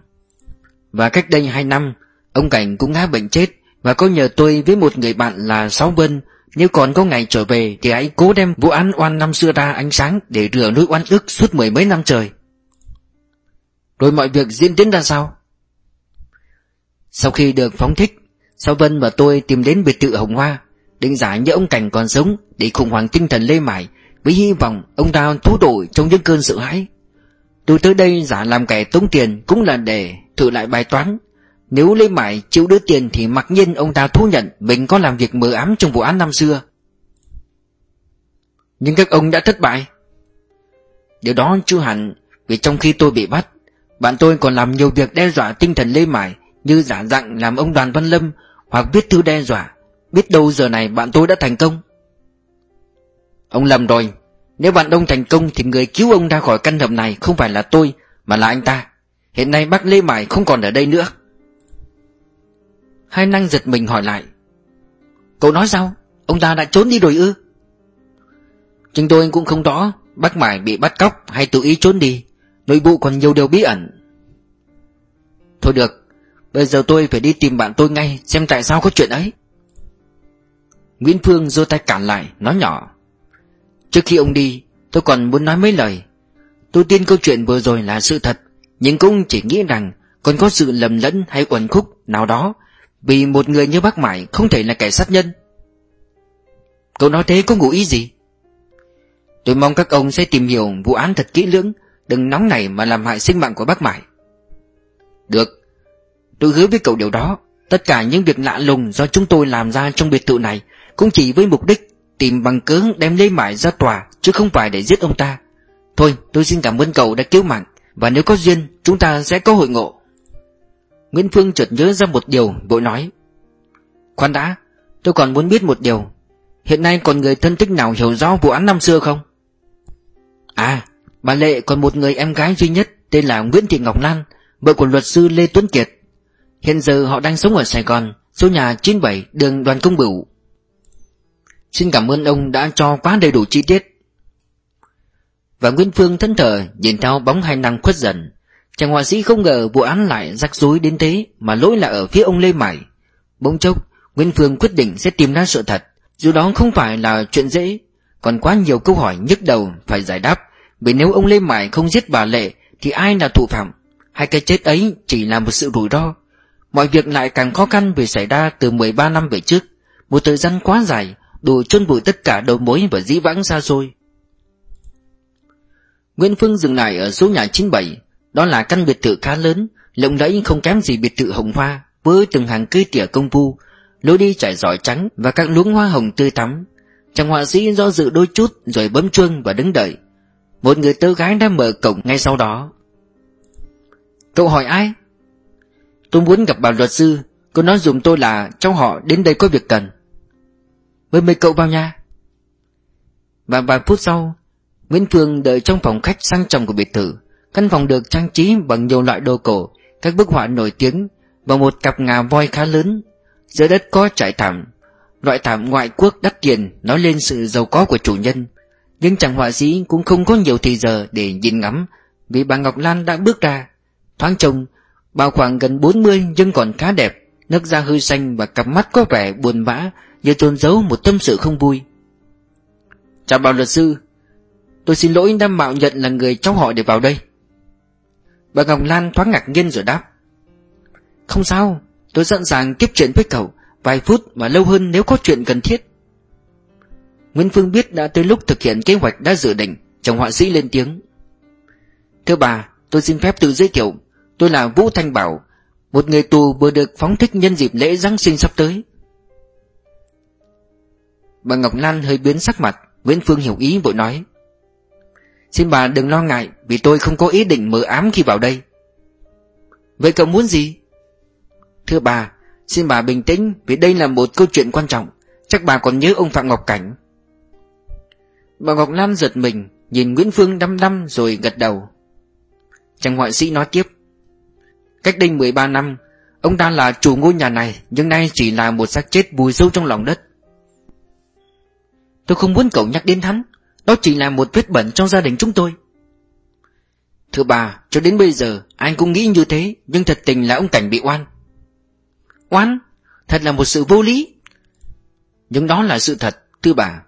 Và cách đây hai năm, Ông Cảnh cũng ngã bệnh chết và có nhờ tôi với một người bạn là Sáu Vân, Nếu còn có ngày trở về Thì hãy cố đem vụ án oan năm xưa ra ánh sáng Để rửa nỗi oan ức suốt mười mấy năm trời. Rồi mọi việc diễn tiến ra sao? Sau khi được phóng thích, Sáu Vân và tôi tìm đến biệt thự Hồng Hoa, Định giả như ông Cảnh còn sống Để khủng hoảng tinh thần Lê Mải với hy vọng ông ta thú đổi trong những cơn sợ hãi. Tôi tới đây giả làm kẻ tống tiền Cũng là để thử lại bài toán. Nếu Lê Mại chịu đưa tiền Thì mặc nhiên ông ta thú nhận Mình có làm việc mờ ám trong vụ án năm xưa. Nhưng các ông đã thất bại. Điều đó chưa hẳn Vì trong khi tôi bị bắt, Bạn tôi còn làm nhiều việc đe dọa tinh thần Lê Mại Như giả dặn làm ông Đoàn Văn Lâm Hoặc viết thư đe dọa. Biết đâu giờ này bạn tôi đã thành công. Ông lầm rồi Nếu bạn đông thành công thì người cứu ông ra khỏi căn hầm này Không phải là tôi, Mà là anh ta. Hiện nay bác Lê Mại không còn ở đây nữa. Hai năng giật mình hỏi lại. Cậu nói sao? Ông ta đã trốn đi rồi ư? Chúng tôi cũng không rõ, Bác Mải bị bắt cóc hay tự ý trốn đi. Nội bộ còn nhiều điều bí ẩn. Thôi được, Bây giờ tôi phải đi tìm bạn tôi ngay, Xem tại sao có chuyện ấy. Nguyễn Phương giơ tay cản lại, Nói nhỏ. Trước khi ông đi, Tôi còn muốn nói mấy lời. Tôi tin câu chuyện vừa rồi là sự thật, Nhưng cũng chỉ nghĩ rằng Còn có sự lầm lẫn hay uẩn khúc nào đó vì một người như bác Mải Không thể là kẻ sát nhân. Cậu nói thế có ngụ ý gì? Tôi mong các ông sẽ tìm hiểu vụ án thật kỹ lưỡng, Đừng nóng này mà làm hại sinh mạng của bác Mải Được, Tôi hứa với cậu điều đó. Tất cả những việc lạ lùng do chúng tôi làm ra trong biệt thự này Cũng chỉ với mục đích Tìm bằng cớ đem Lê Mải ra tòa, Chứ không phải để giết ông ta. Thôi, tôi xin cảm ơn cậu đã cứu mạng, Và nếu có duyên, chúng ta sẽ có hội ngộ. Nguyễn Phương chợt nhớ ra một điều, Vội nói. Khoan đã, tôi còn muốn biết một điều. Hiện nay còn người thân thích nào hiểu rõ vụ án năm xưa không? À Bà Lệ còn một người em gái duy nhất, Tên là Nguyễn Thị Ngọc Lan, Vợ của luật sư Lê Tuấn Kiệt. Hiện giờ họ đang sống ở Sài Gòn, Số nhà 97 đường Đoàn Công Bửu. Xin cảm ơn ông đã cho quá đầy đủ chi tiết. Và Nguyễn Phương thẫn thờ, Nhìn theo bóng hai năng khuất dần. Chàng họa sĩ không ngờ vụ án lại rắc rối đến thế, Mà lỗi là ở phía ông Lê Mải. Bỗng chốc Nguyễn Phương quyết định sẽ tìm ra sự thật. Dù đó không phải là chuyện dễ, Còn quá nhiều câu hỏi nhức đầu phải giải đáp. Vì nếu ông Lê Mải không giết bà Lệ, Thì ai là thủ phạm? Hai cái chết ấy chỉ là một sự rủi ro. Mọi việc lại càng khó khăn vì xảy ra từ 13 năm về trước. Một thời gian quá dài, Đủ chôn vùi tất cả đầu mối và dĩ vãng xa xôi. Nguyễn Phương dừng lại ở số nhà 97 đó là căn biệt thự khá lớn, Lộng lẫy không kém gì biệt thự hồng hoa, Với từng hàng cây tỉa công phu, Lối đi trải giỏi trắng Và các luống hoa hồng tươi tắm. Chàng họa sĩ do dự đôi chút Rồi bấm chuông và đứng đợi. Một người tớ gái đã mở cổng ngay sau đó. Cậu hỏi ai? Tôi muốn gặp bà luật sư, Cô nói dùm tôi là cháu họ đến đây có việc cần. Mời mời cậu vào nhà. Và vài phút sau, Nguyễn Phương đợi trong phòng khách sang trọng của biệt thự. Căn phòng được trang trí bằng nhiều loại đồ cổ, Các bức họa nổi tiếng Và một cặp ngà voi khá lớn. Dưới đất có trải thảm Loại thảm ngoại quốc đắt tiền Nói lên sự giàu có của chủ nhân. Nhưng chàng họa sĩ cũng không có nhiều thời giờ Để nhìn ngắm, Vì bà Ngọc Lan đã bước ra, Thoáng trông, Bà khoảng gần 40 nhưng còn khá đẹp, Nước da hơi xanh và cặp mắt có vẻ buồn bã Như trôn giấu một tâm sự không vui. Chào bà luật sư, Tôi xin lỗi đã mạo nhận là người cháu họ để vào đây. Bà Ngọc Lan thoáng ngạc nhiên rồi đáp. Không sao, Tôi sẵn sàng tiếp chuyện với cậu, Vài phút và lâu hơn nếu có chuyện cần thiết. Nguyễn Phương biết đã tới lúc thực hiện kế hoạch đã dự định, Chồng họa sĩ lên tiếng. Thưa bà, Tôi xin phép tự giới thiệu, Tôi là Vũ Thanh Bảo, Một người tù vừa được phóng thích nhân dịp lễ Giáng sinh sắp tới. Bà Ngọc Lan hơi biến sắc mặt, Nguyễn Phương hiểu ý vội nói. Xin bà đừng lo ngại, Vì tôi không có ý định mở ám khi vào đây. Vậy cậu muốn gì? Thưa bà, Xin bà bình tĩnh, Vì đây là một câu chuyện quan trọng. Chắc bà còn nhớ ông Phạm Ngọc Cảnh. Bà Ngọc Lan giật mình, Nhìn Nguyễn Phương đăm đăm rồi gật đầu. Chàng họa sĩ nói tiếp. Cách đây 13 năm, Ông ta là chủ ngôi nhà này, Nhưng nay chỉ là một xác chết bùi sâu trong lòng đất. Tôi không muốn cậu nhắc đến hắn. Đó chỉ là một vết bẩn trong gia đình chúng tôi. Thưa bà, Cho đến bây giờ Anh cũng nghĩ như thế, Nhưng thật tình là ông Cảnh bị oan. Oan? Thật là một sự vô lý. Nhưng đó là sự thật, Thưa bà.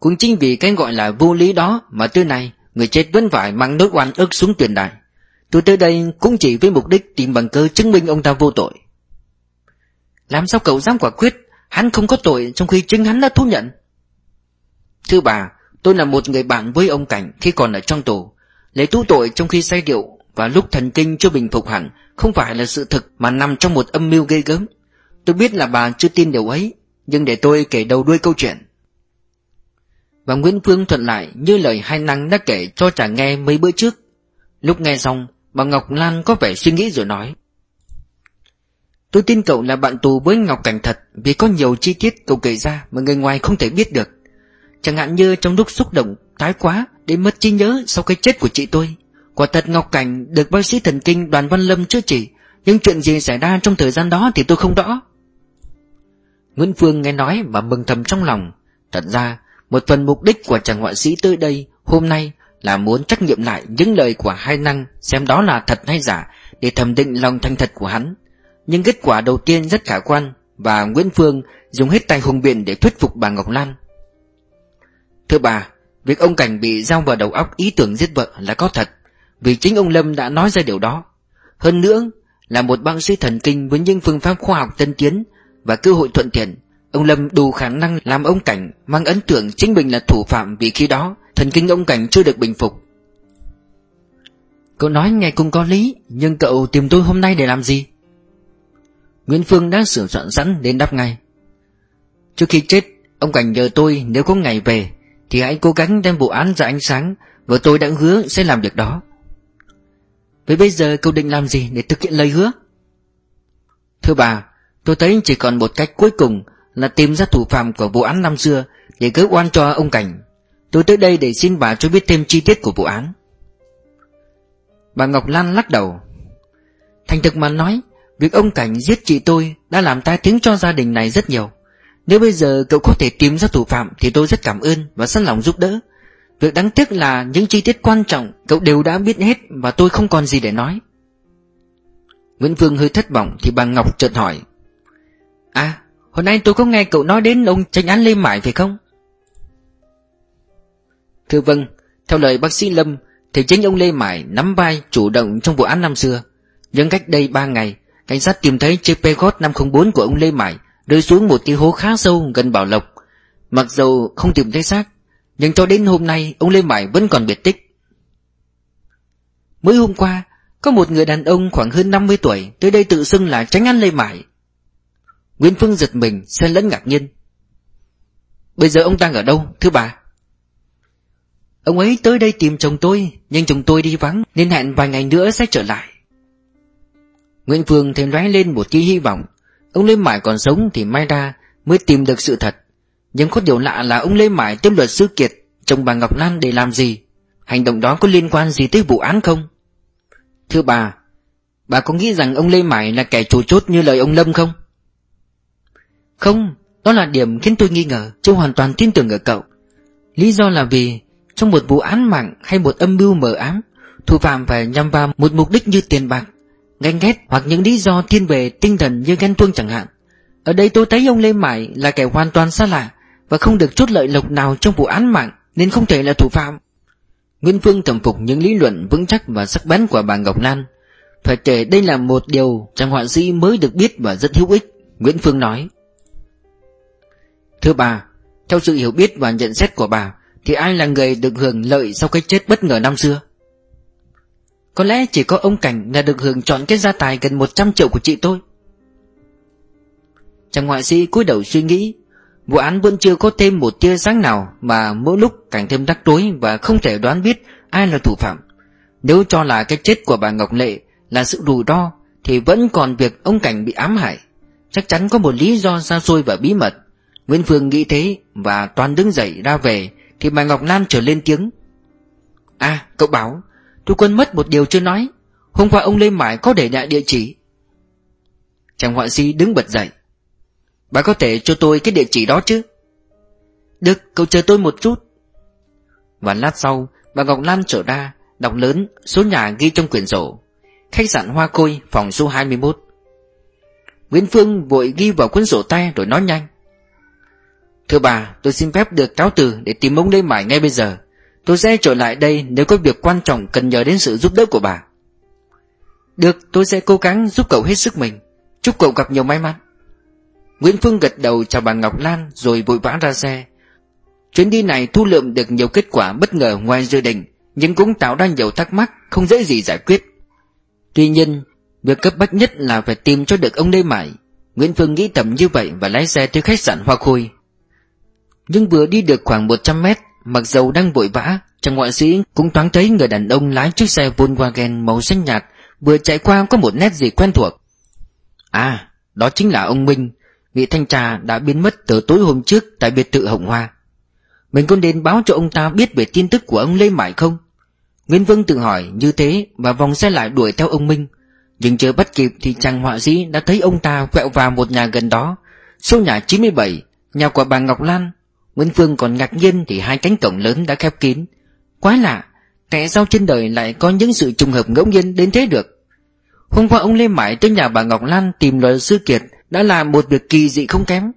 Cũng chính vì cái gọi là vô lý đó Mà tới nay, Người chết vẫn phải mang nỗi oan ức xuống tiền đại. Tôi tới đây cũng chỉ với mục đích tìm bằng cơ chứng minh ông ta vô tội. Làm sao cậu dám quả quyết? Hắn không có tội trong khi chính hắn đã thú nhận. Thưa bà Tôi là một người bạn với ông Cảnh khi còn ở trong tù. Lấy tu tội trong khi say rượu Và lúc thần kinh chưa bình phục hẳn Không phải là sự thực mà nằm trong một âm mưu gây gớm. Tôi biết là bà chưa tin điều ấy, Nhưng để tôi kể đầu đuôi câu chuyện. Và Nguyễn Phương thuận lại như lời hai năng đã kể cho chàng nghe mấy bữa trước. Lúc nghe xong, Bà Ngọc Lan có vẻ suy nghĩ rồi nói. Tôi tin cậu là bạn tù với Ngọc Cảnh thật Vì có nhiều chi tiết cậu kể ra Mà người ngoài không thể biết được. Chẳng hạn như trong lúc xúc động, Thái quá Để mất trí nhớ sau cái chết của chị tôi Quả thật Ngọc Cảnh được bác sĩ thần kinh đoàn Văn Lâm chữa trị, Nhưng chuyện gì xảy ra trong thời gian đó Thì tôi không rõ Nguyễn Phương nghe nói mà mừng thầm trong lòng Thật ra, Một phần mục đích của chàng họa sĩ tới đây Hôm nay là muốn trách nhiệm lại những lời của hai năng xem đó là thật hay giả để thẩm định lòng thành thật của hắn. Nhưng kết quả đầu tiên rất khả quan và Nguyễn Phương dùng hết tài hùng biện để thuyết phục bà Ngọc Lan. Thưa bà, việc ông Cảnh bị giao vào đầu óc ý tưởng giết vợ là có thật vì chính ông Lâm đã nói ra điều đó. Hơn nữa là một bác sĩ thần kinh với những phương pháp khoa học tân tiến và cơ hội thuận tiện Ông Lâm đủ khả năng làm ông Cảnh mang ấn tượng chính mình là thủ phạm vì khi đó thần kinh ông Cảnh chưa được bình phục. Cậu nói nghe cũng có lý, nhưng cậu tìm tôi hôm nay để làm gì? Nguyễn Phương đã sửa soạn sẵn đến đáp ngay. Trước khi chết, ông Cảnh nhờ tôi nếu có ngày về thì hãy cố gắng đem vụ án ra ánh sáng và tôi đã hứa sẽ làm việc đó. Vậy bây giờ cậu định làm gì để thực hiện lời hứa? Thưa bà, tôi thấy chỉ còn một cách cuối cùng là tìm ra thủ phạm của vụ án năm xưa để gỡ oan cho ông Cảnh. Tôi tới đây để xin bà cho biết thêm chi tiết của vụ án. Bà Ngọc Lan lắc đầu. Thành thực mà nói, việc ông Cảnh giết chị tôi đã làm tai tiếng cho gia đình này rất nhiều. Nếu bây giờ cậu có thể tìm ra thủ phạm thì tôi rất cảm ơn và sẵn lòng giúp đỡ. Việc đáng tiếc là những chi tiết quan trọng cậu đều đã biết hết và tôi không còn gì để nói. Nguyễn Phương hơi thất vọng thì bà Ngọc chợt hỏi. À, Hồi nay tôi có nghe cậu nói đến ông tranh án Lê Mải phải không? Thưa vâng, theo lời bác sĩ Lâm Thì chính ông Lê Mải nắm vai chủ động trong vụ án năm xưa Nhưng cách đây ba ngày Cảnh sát tìm thấy chiếc Peugeot 504 của ông Lê Mải Rơi xuống một cái hố khá sâu gần Bảo Lộc. Mặc dù không tìm thấy xác, Nhưng cho đến hôm nay, Ông Lê Mải vẫn còn biệt tích. Mới hôm qua, Có một người đàn ông khoảng hơn 50 tuổi Tới đây tự xưng là tránh ăn Lê Mải Nguyễn Phương giật mình, xen lẫn ngạc nhiên. Bây giờ ông đang ở đâu, thưa bà? Ông ấy tới đây tìm chồng tôi, Nhưng chồng tôi đi vắng, Nên hẹn vài ngày nữa sẽ trở lại. Nguyễn Phương thấy lóe lên một tia hy vọng. Ông Lê Mải còn sống thì may ra Mới tìm được sự thật. Nhưng có điều lạ là ông Lê Mải tiếp luật sư Kiệt, Chồng bà Ngọc Lan để làm gì? Hành động đó có liên quan gì tới vụ án không? Thưa bà Bà có nghĩ rằng ông Lê Mải là kẻ chủ chốt như lời ông Lâm không? Không, Đó là điểm khiến tôi nghi ngờ Chứ hoàn toàn tin tưởng ở cậu. Lý do là vì Trong một vụ án mạng hay một âm mưu mờ ám, Thủ phạm phải nhằm vào một mục đích như tiền bạc Ganh ghét hoặc những lý do thiên về tinh thần như ghen tuông chẳng hạn. Ở đây tôi thấy ông Lê Mải là kẻ hoàn toàn xa lạ Và không được chút lợi lộc nào trong vụ án mạng Nên không thể là thủ phạm. Nguyễn Phương thẩm phục những lý luận vững chắc và sắc bén của bà Ngọc Lan. Phải kể đây là một điều chàng họa sĩ mới được biết và rất hữu ích Nguyễn Phương nói. Thưa bà, theo sự hiểu biết và nhận xét của bà Thì ai là người được hưởng lợi sau cái chết bất ngờ năm xưa? Có lẽ chỉ có ông Cảnh là được hưởng chọn cái gia tài gần 100 triệu của chị tôi. Chàng ngoại sĩ cúi đầu suy nghĩ, Vụ án vẫn chưa có thêm một tia sáng nào Mà mỗi lúc càng thêm rắc rối Và không thể đoán biết ai là thủ phạm. Nếu cho là cái chết của bà Ngọc Lệ Là sự rủi ro, Thì vẫn còn việc ông Cảnh bị ám hại. Chắc chắn có một lý do xa xôi và bí mật. Nguyễn Phương nghĩ thế Và toàn đứng dậy ra về, Thì bà Ngọc Lan trở lên tiếng. À cậu bảo Tôi quên mất một điều chưa nói. Hôm qua ông Lê Mãi có để lại địa chỉ. Chàng họa sĩ đứng bật dậy. Bà có thể cho tôi cái địa chỉ đó chứ? Được, cậu chờ tôi một chút. Và lát sau, Bà Ngọc Lan trở ra, Đọc lớn số nhà ghi trong quyển sổ. Khách sạn Hoa Côi phòng số 21 Nguyễn Phương vội ghi vào cuốn sổ tay rồi nói nhanh. Thưa bà, tôi xin phép được cáo từ để tìm ông Lê Mãi ngay bây giờ. Tôi sẽ trở lại đây nếu có việc quan trọng cần nhờ đến sự giúp đỡ của bà. Được, tôi sẽ cố gắng giúp cậu hết sức mình. Chúc cậu gặp nhiều may mắn. Nguyễn Phương gật đầu chào bà Ngọc Lan rồi vội vã ra xe. Chuyến đi này thu lượm được nhiều kết quả bất ngờ ngoài dự định, Nhưng cũng tạo ra nhiều thắc mắc không dễ gì giải quyết. Tuy nhiên, Việc cấp bách nhất là phải tìm cho được ông Lê Mải Nguyễn Phương nghĩ tầm như vậy và lái xe tới khách sạn Hoa Khôi. Nhưng vừa đi được khoảng 100 mét Mặc dầu đang vội vã, Chàng họa sĩ cũng thoáng thấy người đàn ông lái chiếc xe Volkswagen màu xanh nhạt Vừa chạy qua có một nét gì quen thuộc. À đó chính là ông Minh, Vị thanh tra đã biến mất từ tối hôm trước Tại biệt thự Hồng Hoa. Mình có nên báo cho ông ta biết về tin tức của ông Lê Mại không? Nguyễn Vương tự hỏi như thế Và vòng xe lại đuổi theo ông Minh. Nhưng chưa bắt kịp thì chàng họa sĩ đã thấy ông ta quẹo vào một nhà gần đó, Số nhà 97 Nhà của bà Ngọc Lan. Nguyễn Phương còn ngạc nhiên thì hai cánh cổng lớn đã khép kín. Quá lạ Tại sao trên đời lại có những sự trùng hợp ngẫu nhiên đến thế được. Hôm qua ông Lê Mãi tới nhà bà Ngọc Lan tìm luật sư Kiệt Đã là một việc kỳ dị không kém.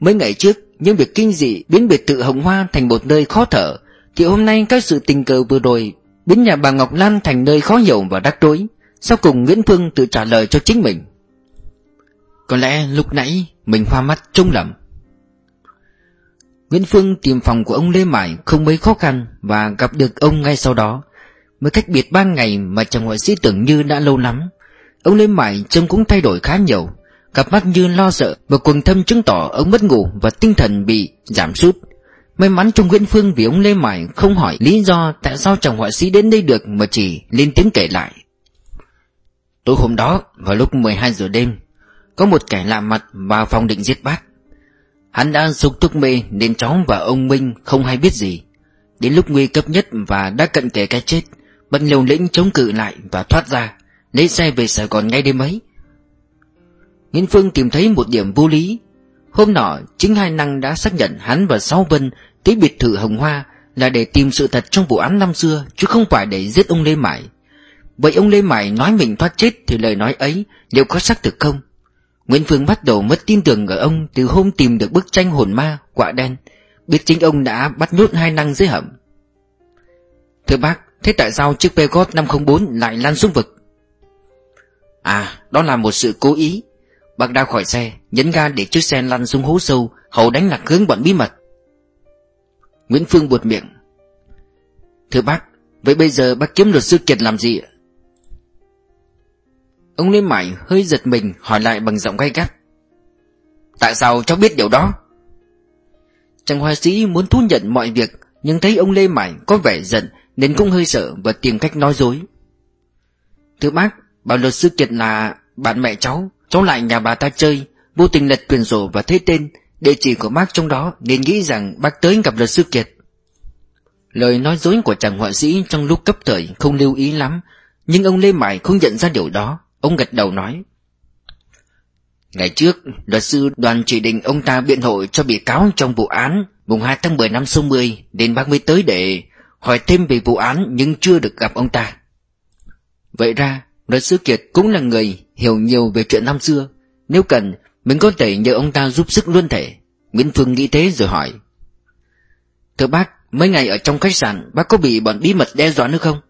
Mấy ngày trước, Những việc kinh dị biến biệt thự Hồng Hoa thành một nơi khó thở, Thì hôm nay các sự tình cờ vừa rồi Biến nhà bà Ngọc Lan thành nơi khó hiểu và đắc rối. Sau cùng Nguyễn Phương tự trả lời cho chính mình. Có lẽ lúc nãy mình hoa mắt trông lầm. Nguyễn Phương tìm phòng của ông Lê Mải không mấy khó khăn và gặp được ông ngay sau đó. Mới cách biệt ba ngày mà chàng họa sĩ tưởng như đã lâu lắm. Ông Lê Mải trông cũng thay đổi khá nhiều, cặp mắt như lo sợ và quần thâm chứng tỏ ông mất ngủ và tinh thần bị giảm sút. May mắn trong Nguyễn Phương vì ông Lê Mải không hỏi lý do tại sao chàng họa sĩ đến đây được mà chỉ lên tiếng kể lại. Tối hôm đó, vào lúc 12 giờ đêm, có một kẻ lạ mặt vào phòng định giết bác. Hắn đã sục thuốc mê nên cháu và ông Minh không hay biết gì. Đến lúc nguy cấp nhất và đã cận kề cái chết Bận liều lĩnh chống cự lại và thoát ra, Lấy xe về Sài Gòn ngay đêm ấy. Nghiên Phương tìm thấy một điểm vô lý. Hôm nọ, chính hai năng đã xác nhận hắn và Sáu Vân tới biệt thự Hồng Hoa Là để tìm sự thật trong vụ án năm xưa, Chứ không phải để giết ông Lê Mải Vậy ông Lê Mải nói mình thoát chết Thì lời nói ấy liệu có xác thực không? Nguyễn Phương bắt đầu mất tin tưởng ở ông từ hôm tìm được bức tranh hồn ma, quả đen, biết chính ông đã bắt nhốt hai năng dưới hầm. Thưa bác, thế tại sao chiếc Peugeot 504 lại lan xuống vực? À đó là một sự cố ý. Bác đã khỏi xe Nhấn ga để chiếc xe lăn xuống hố sâu Hầu đánh lạc hướng bọn bí mật. Nguyễn Phương buột miệng. Thưa bác Vậy bây giờ bác kiếm luật sư Kiệt làm gì ạ? Ông Lê Mải hơi giật mình hỏi lại bằng giọng gay gắt. Tại sao cháu biết điều đó? Chàng hoa sĩ muốn thú nhận mọi việc, Nhưng thấy ông Lê Mải có vẻ giận Nên cũng hơi sợ và tìm cách nói dối. Thưa bác, Bảo luật sư Kiệt là bạn mẹ cháu Cháu lại nhà bà ta chơi, Vô tình lật quyền sổ và thấy tên, Địa chỉ của bác trong đó Nên nghĩ rằng bác tới gặp luật sư Kiệt. Lời nói dối của chàng họa sĩ Trong lúc cấp thời không lưu ý lắm, Nhưng ông Lê Mải không nhận ra điều đó. Ông gật đầu nói Ngày trước, luật sư đoàn chỉ định ông ta biện hộ cho bị cáo trong vụ án mùng 2 tháng 10 năm 60 đến bác mới tới để hỏi thêm về vụ án nhưng chưa được gặp ông ta. Vậy ra, luật sư Kiệt cũng là người hiểu nhiều về chuyện năm xưa. Nếu cần, mình có thể nhờ ông ta giúp sức luôn thể. Nguyễn Phương nghĩ thế rồi hỏi. Thưa bác, mấy ngày ở trong khách sạn bác có bị bọn bí mật đe dọa nữa không?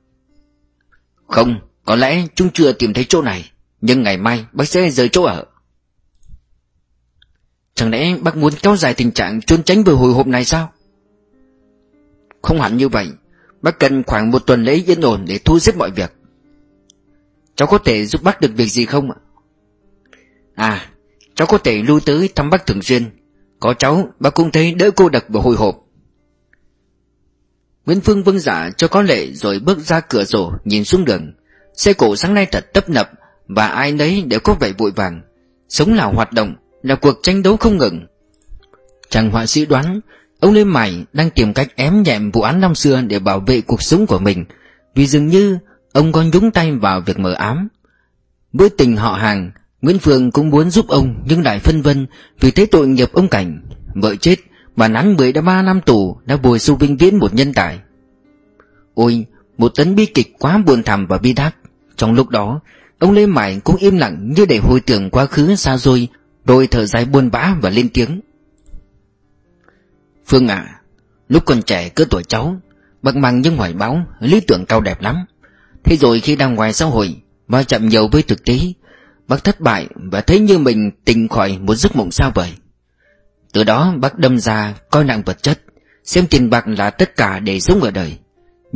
Không, có lẽ chúng chưa tìm thấy chỗ này Nhưng ngày mai bác sẽ rời chỗ ở. Chẳng lẽ bác muốn kéo dài tình trạng trốn tránh vừa hồi hộp này sao? Không hẳn như vậy Bác cần khoảng một tuần lễ yên ổn để thu xếp mọi việc. Cháu có thể giúp bác được việc gì không ạ? À, cháu có thể lưu tới thăm bác thường xuyên. Có cháu, bác cũng thấy đỡ cô đặc và hồi hộp. Nguyễn Phương vâng giả cho có lệ rồi bước ra cửa sổ nhìn xuống đường. Xe cổ sáng nay thật tấp nập Và ai nấy đều có vẻ vội vàng. Sống là hoạt động, Là cuộc tranh đấu không ngừng. Chàng họa sĩ đoán, Ông Lê Mải đang tìm cách ém nhẹm vụ án năm xưa Để bảo vệ cuộc sống của mình, Vì dường như ông có nhúng tay vào việc mờ ám. Với tình họ hàng, Nguyễn Phương cũng muốn giúp ông Nhưng lại phân vân Vì thấy tội nghiệp ông Cảnh, Vợ chết Bản án 13 năm tù Đã bồi su vinh viễn một nhân tài. Ôi, Một tấn bi kịch quá buồn thảm và bi đát trong lúc đó, Ông Lê Mải cũng im lặng như để hồi tưởng quá khứ xa xôi, Rồi thở dài buồn bã và lên tiếng. Phương ạ, Lúc còn trẻ cỡ tuổi cháu Bậc bằng những hoài báo Lý tưởng cao đẹp lắm. Thế rồi khi đang ngoài xã hội và chậm nhiều với thực tế, Bác thất bại và thấy như mình tỉnh khỏi một giấc mộng sao vậy Từ đó bác đâm ra coi nặng vật chất, Xem tiền bạc là tất cả để sống ở đời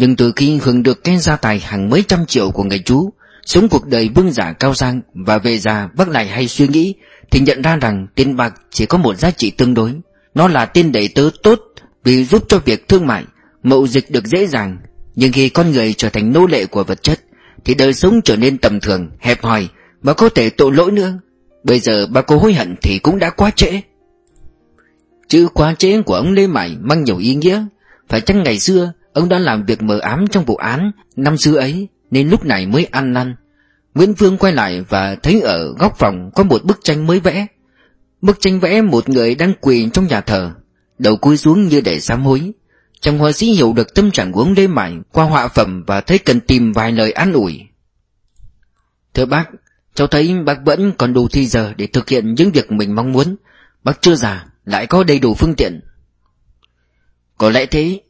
nhưng từ khi hưởng được cái gia tài hàng mấy trăm triệu của người chú Sống cuộc đời vương giả cao sang Và về già bác lại hay suy nghĩ Thì nhận ra rằng tiền bạc chỉ có một giá trị tương đối. Nó là tên đầy tớ tốt Vì giúp cho việc thương mại Mậu dịch được dễ dàng. Nhưng khi con người trở thành nô lệ của vật chất Thì đời sống trở nên tầm thường, hẹp hòi Và có thể tội lỗi nữa. Bây giờ bà có hối hận thì cũng đã quá trễ. Chữ quá trễ của ông Lê Mải mang nhiều ý nghĩa. Phải chăng ngày xưa Ông đã làm việc mờ ám trong vụ án Năm xưa ấy, Nên lúc này mới ăn năn. Nguyễn Phương quay lại và thấy ở góc phòng Có một bức tranh mới vẽ. Bức tranh vẽ một người đang quỳ trong nhà thờ, Đầu cúi xuống như để sám hối. Chàng họa sĩ hiểu được tâm trạng của ông Lê Mải Qua họa phẩm và thấy cần tìm vài lời an ủi. Thưa bác, Cháu thấy bác vẫn còn đủ thi giờ Để thực hiện những việc mình mong muốn. Bác chưa già, Lại có đầy đủ phương tiện. Có lẽ thế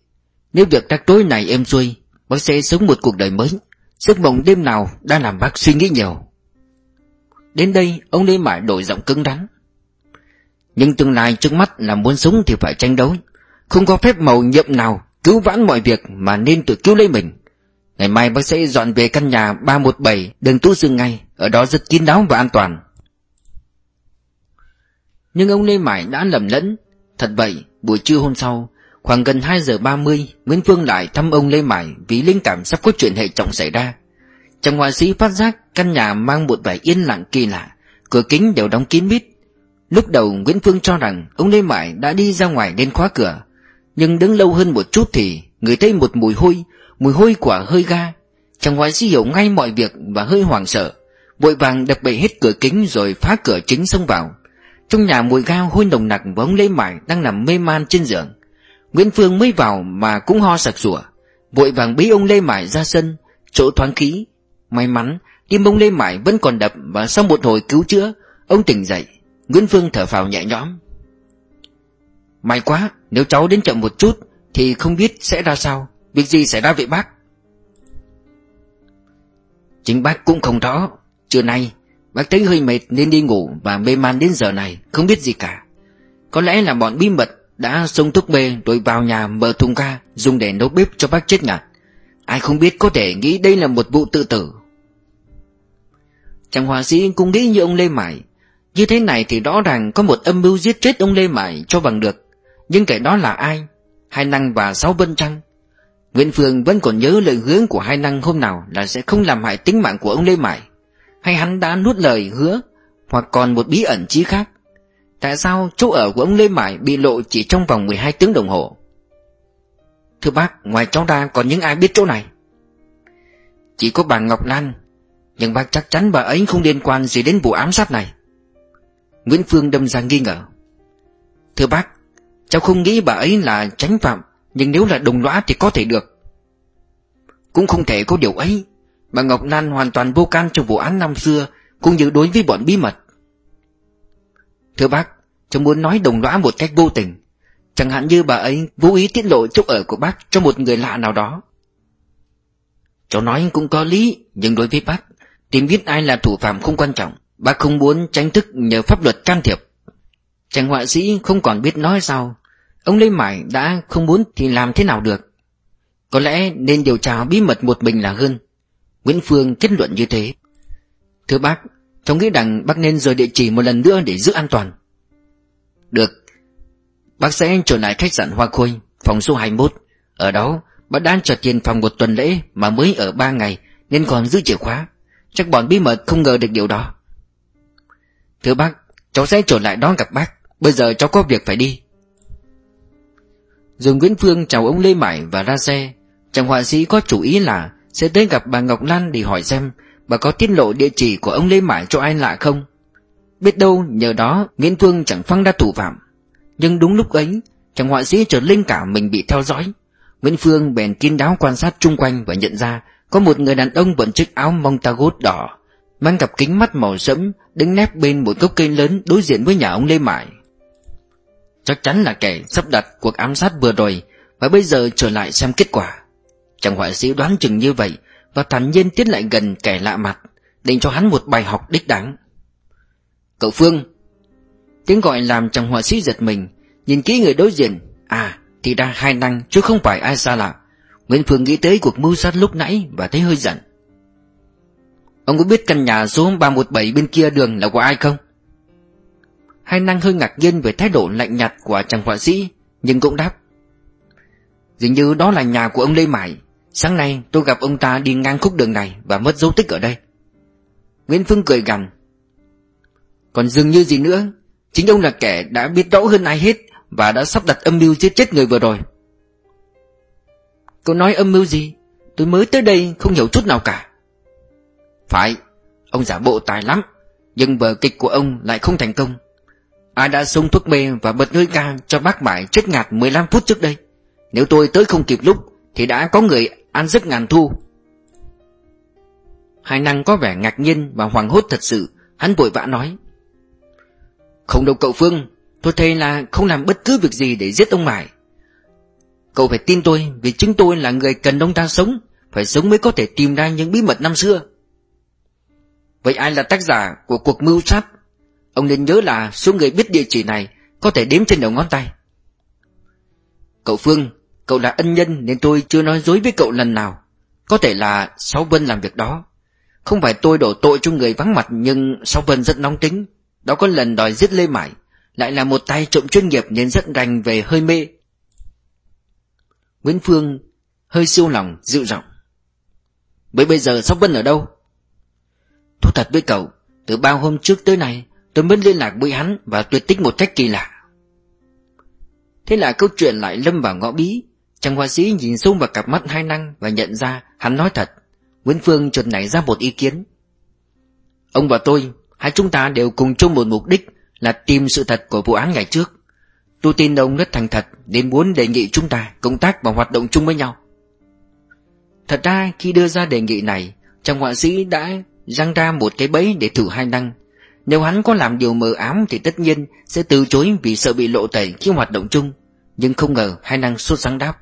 nếu việc rắc rối này êm xuôi, Bác sẽ sống một cuộc đời mới. Giấc mộng đêm nào đã làm bác suy nghĩ nhiều. Đến đây, ông Lê Mải đổi giọng cứng rắn. Nhưng tương lai trước mắt là muốn sống thì phải tranh đấu. Không có phép màu nhiệm nào cứu vãn mọi việc mà nên tự cứu lấy mình. Ngày mai bác sẽ dọn về căn nhà 317 đường Tú Dương ngay, Ở đó rất kín đáo và an toàn. Nhưng ông Lê Mải đã lầm lẫn. Thật vậy, buổi trưa hôm sau Khoảng gần 2 giờ 30 Nguyễn Phương lại thăm ông Lê Mải Vì linh cảm sắp có chuyện hệ trọng xảy ra. Chàng họa sĩ phát giác Căn nhà mang một vẻ yên lặng kỳ lạ, Cửa kính đều đóng kín mít. Lúc đầu Nguyễn Phương cho rằng Ông Lê Mải đã đi ra ngoài nên khóa cửa, Nhưng đứng lâu hơn một chút thì Người thấy một mùi hôi Mùi hôi của hơi ga. Chàng họa sĩ hiểu ngay mọi việc và hơi hoảng sợ, Vội vàng đập bậy hết cửa kính Rồi phá cửa chính xông vào. Trong nhà mùi ga hôi nồng nặc Và ông Lê Mải đang nằm mê man trên giường. Nguyễn Phương mới vào mà cũng ho sặc sủa Vội vàng bí ông Lê Mải ra sân, Chỗ thoáng khí. May mắn, tim ông Lê Mải vẫn còn đập Và sau một hồi cứu chữa, Ông tỉnh dậy. Nguyễn Phương thở phào nhẹ nhõm. May quá, Nếu cháu đến chậm một chút Thì không biết sẽ ra sao. Việc gì xảy ra vậy bác? Chính bác cũng không rõ. Trưa nay, Bác thấy hơi mệt nên đi ngủ và mê man đến giờ này, Không biết gì cả. Có lẽ là bọn bí mật đã xông thuốc mê Rồi vào nhà mở thùng ga, Dùng để nấu bếp cho bác chết ngạt. Ai không biết có thể nghĩ đây là một vụ tự tử. Chàng họa sĩ cũng nghĩ như ông Lê Mải Như thế này thì rõ ràng có một âm mưu giết chết ông Lê Mải cho bằng được. Nhưng kẻ đó là ai? Hai Năng và Sáu Vân Trăng. Nguyễn Phương vẫn còn nhớ lời hứa của hai Năng hôm nào Là sẽ không làm hại tính mạng của ông Lê Mải Hay hắn đã nuốt lời hứa Hoặc còn một bí ẩn chí khác? Tại sao chỗ ở của ông Lê Mại bị lộ chỉ trong vòng 12 tiếng đồng hồ? Thưa bác, ngoài cháu ra còn những ai biết chỗ này? Chỉ có bà Ngọc Lan Nhưng bác chắc chắn bà ấy không liên quan gì đến vụ ám sát này. Nguyễn Phương đâm ra nghi ngờ. Thưa bác Cháu không nghĩ bà ấy là tránh phạm Nhưng nếu là đồng lõa thì có thể được. Cũng không thể có điều ấy. Bà Ngọc Lan hoàn toàn vô can trong vụ án năm xưa Cũng như đối với bọn bí mật. Thưa bác, Cháu muốn nói đồng lõa một cách vô tình. Chẳng hạn như bà ấy vô ý tiết lộ chỗ ở của bác cho một người lạ nào đó. Cháu nói cũng có lý, Nhưng đối với bác, Tìm biết ai là thủ phạm không quan trọng. Bác không muốn tranh thức nhờ pháp luật can thiệp. Chàng họa sĩ không còn biết nói sao. Ông Lê Mải đã không muốn thì làm thế nào được. Có lẽ nên điều tra bí mật một mình là hơn. Nguyễn Phương kết luận như thế. Thưa bác Cháu nghĩ rằng bác nên rời địa chỉ một lần nữa để giữ an toàn. Được. Bác sẽ trở lại khách sạn Hoa Khôi, Phòng số 21 Ở đó, bác đang trả tiền phòng một tuần lễ Mà mới ở 3 ngày, Nên còn giữ chìa khóa. Chắc bọn bí mật không ngờ được điều đó. Thưa bác, Cháu sẽ trở lại đó gặp bác. Bây giờ cháu có việc phải đi. Dùng Nguyễn Phương chào ông Lê Mải và ra xe. Chàng họa sĩ có chủ ý là Sẽ tới gặp bà Ngọc Lan để hỏi xem Bà có tiết lộ địa chỉ của ông Lê mãi cho ai lạ không? Biết đâu nhờ đó Nguyễn Phương chẳng phăng ra thủ phạm. Nhưng đúng lúc ấy, Chàng họa sĩ trở linh cảm mình bị theo dõi. Nguyễn Phương bèn kín đáo quan sát chung quanh Và nhận ra có một người đàn ông bận chiếc áo mông ta gốt đỏ, Mang cặp kính mắt màu sẫm, Đứng nép bên một gốc cây lớn đối diện với nhà ông Lê mãi. Chắc chắn là kẻ sắp đặt cuộc ám sát vừa rồi, Và bây giờ trở lại xem kết quả. Chàng họa sĩ đoán chừng như vậy và thản nhiên tiến lại gần kẻ lạ mặt, Định cho hắn một bài học đích đáng. Cậu Phương, Tiếng gọi làm chàng họa sĩ giật mình, Nhìn kỹ người đối diện. À thì ra hai năng chứ không phải ai xa lạ. Nguyễn Phương nghĩ tới cuộc mưu sát lúc nãy Và thấy hơi giận. Ông có biết căn nhà số 317 bên kia đường là của ai không? Hai năng hơi ngạc nhiên về thái độ lạnh nhạt của chàng họa sĩ, Nhưng cũng đáp. Dường như đó là nhà của ông Lê Mải. Sáng nay tôi gặp ông ta đi ngang khúc đường này Và mất dấu tích ở đây. Nguyễn Phương cười gằn. Còn dường như gì nữa, Chính ông là kẻ đã biết rõ hơn ai hết Và đã sắp đặt âm mưu giết chết người vừa rồi. Cậu nói âm mưu gì? Tôi mới tới đây không hiểu chút nào cả. Phải, Ông giả bộ tài lắm, Nhưng vở kịch của ông lại không thành công. Ai đã xông thuốc mê và bật hơi ca cho bác Mải chết ngạt 15 phút trước đây? Nếu tôi tới không kịp lúc, Thì đã có người ăn rất ngàn thu. Hai năng có vẻ ngạc nhiên và hoảng hốt thật sự, Hắn vội vã nói. Không đâu cậu Phương, Tôi thấy là không làm bất cứ việc gì để giết ông Mải. Cậu phải tin tôi, Vì chúng tôi là người cần ông ta sống, Phải sống mới có thể tìm ra những bí mật năm xưa. Vậy ai là tác giả của cuộc mưu sát? Ông nên nhớ là số người biết địa chỉ này Có thể đếm trên đầu ngón tay. Cậu Phương Cậu là ân nhân nên tôi chưa nói dối với cậu lần nào. Có thể là Sáu Vân làm việc đó. Không phải tôi đổ tội cho người vắng mặt, Nhưng Sáu Vân rất nóng tính. Đó có lần đòi giết Lê Mải Lại là một tay trộm chuyên nghiệp nên rất rành về hơi mê. Nguyễn Phương hơi siêu lòng, dịu giọng. Vậy bây giờ Sáu Vân ở đâu? Thú thật với cậu, Từ bao hôm trước tới nay, Tôi mới liên lạc với hắn và tuyệt tích một cách kỳ lạ. Thế là câu chuyện lại lâm vào ngõ bí. Chàng họa sĩ nhìn sâu vào cặp mắt hai năng Và nhận ra hắn nói thật. Nguyễn Phương chợt nảy ra một ý kiến. Ông và tôi, Hai chúng ta đều cùng chung một mục đích Là tìm sự thật của vụ án ngày trước. Tôi tin ông rất thành thật Nên muốn đề nghị chúng ta công tác và hoạt động chung với nhau. Thật ra, khi đưa ra đề nghị này, Chàng họa sĩ đã răng ra một cái bẫy để thử hai năng. Nếu hắn có làm điều mờ ám thì tất nhiên sẽ từ chối vì sợ bị lộ tẩy khi hoạt động chung. Nhưng không ngờ hai năng sốt sáng đáp.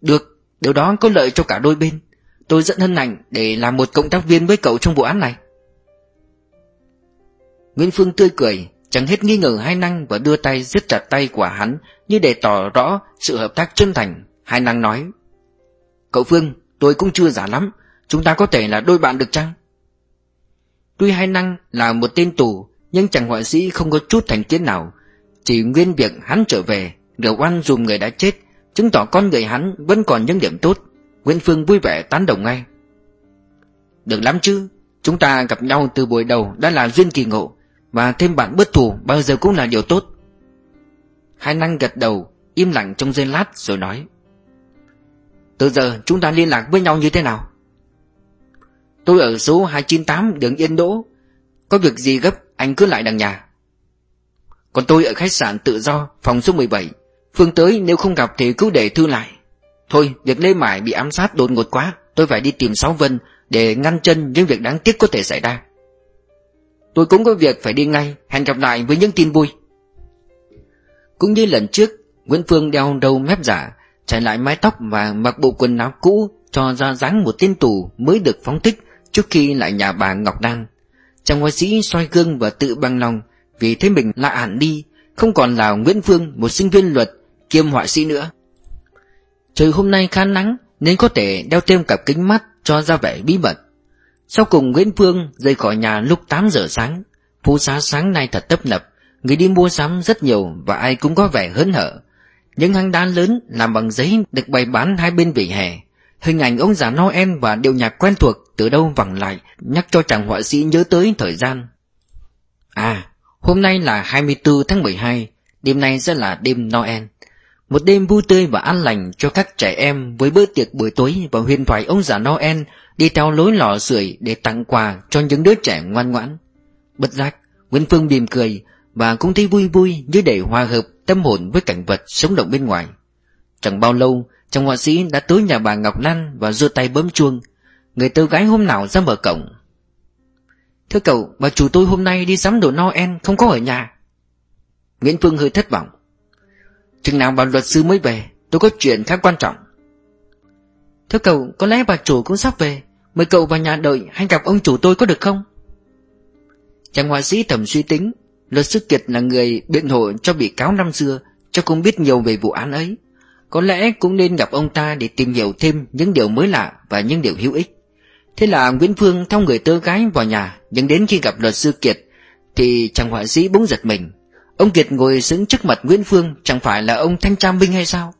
Được, điều đó có lợi cho cả đôi bên. Tôi rất hân hạnh để làm một cộng tác viên với cậu trong vụ án này. Nguyễn Phương tươi cười Chẳng hết nghi ngờ hai năng và đưa tay giết chặt tay của hắn Như để tỏ rõ sự hợp tác chân thành Hai năng nói Cậu Phương tôi cũng chưa giả lắm Chúng ta có thể là đôi bạn được chăng Tuy hai năng là một tên tù Nhưng chàng họa sĩ không có chút thành kiến nào Chỉ nguyên việc hắn trở về Điều oan dùm người đã chết Chứng tỏ con người hắn vẫn còn những điểm tốt. Nguyễn Phương vui vẻ tán đồng ngay. Được lắm chứ, Chúng ta gặp nhau từ buổi đầu đã là duyên kỳ ngộ, Và thêm bạn bất thù bao giờ cũng là điều tốt. Hai năng gật đầu, Im lặng trong giây lát rồi nói, Từ giờ chúng ta liên lạc với nhau như thế nào? Tôi ở số 298 đường Yên Đỗ. Có việc gì gấp, anh cứ lại đằng nhà. Còn tôi ở khách sạn tự do, Phòng số 17 Phương tới nếu không gặp thì cứ để thư lại. Thôi, việc Lê Mải bị ám sát đột ngột quá, Tôi phải đi tìm Sáu Vân Để ngăn chân những việc đáng tiếc có thể xảy ra. Tôi cũng có việc phải đi ngay. Hẹn gặp lại với những tin vui. Cũng như lần trước, Nguyễn Phương đeo đầu mép giả, Chạy lại mái tóc và mặc bộ quần áo cũ Cho ra dáng một tên tù mới được phóng thích Trước khi lại nhà bà Ngọc Đan. Chàng họa sĩ soi gương và tự bằng lòng Vì thấy mình lạ hẳn đi, Không còn là Nguyễn Phương, Một sinh viên luật kiêm họa sĩ nữa. Trời hôm nay khá nắng, Nên có thể đeo thêm cặp kính mắt Cho ra vẻ bí mật. Sau cùng Nguyễn Phương rời khỏi nhà lúc 8 giờ sáng. Phố xá sáng nay thật tấp nập, Người đi mua sắm rất nhiều Và ai cũng có vẻ hớn hở. Những hang đá lớn làm bằng giấy Được bày bán hai bên vỉa hè. Hình ảnh ông già Noel và điệu nhạc quen thuộc Từ đâu vẳng lại, Nhắc cho chàng họa sĩ nhớ tới thời gian. À Hôm nay là 24 tháng 12 Đêm nay sẽ là đêm Noel một đêm vui tươi và an lành cho các trẻ em với bữa tiệc buổi tối và huyền thoại ông già Noel đi theo lối lò sưởi để tặng quà cho những đứa trẻ ngoan ngoãn. Bất giác, Nguyễn Phương mỉm cười và cũng thấy vui vui như để hòa hợp tâm hồn với cảnh vật sống động bên ngoài. Chẳng bao lâu, chàng họa sĩ đã tới nhà bà Ngọc Lan và giơ tay bấm chuông. Người tớ gái hôm nào ra mở cổng. Thưa cậu, bà chủ tôi hôm nay đi sắm đồ Noel không có ở nhà. Nguyễn Phương hơi thất vọng. Chừng nào bà luật sư mới về, Tôi có chuyện khá quan trọng. Thưa cậu, có lẽ bà chủ cũng sắp về. Mời cậu vào nhà đợi hay gặp ông chủ tôi có được không? Chàng họa sĩ thầm suy tính. Luật sư Kiệt là người biện hộ cho bị cáo năm xưa, Cho cũng biết nhiều về vụ án ấy. Có lẽ cũng nên gặp ông ta để tìm hiểu thêm những điều mới lạ và những điều hữu ích. Thế là Nguyễn Phương theo người tơ gái vào nhà, Nhưng đến khi gặp luật sư Kiệt, Thì chàng họa sĩ bỗng giật mình. Ông Kiệt ngồi sững trước mặt Nguyễn Phương, Chẳng phải là ông Thanh Tra Minh hay sao?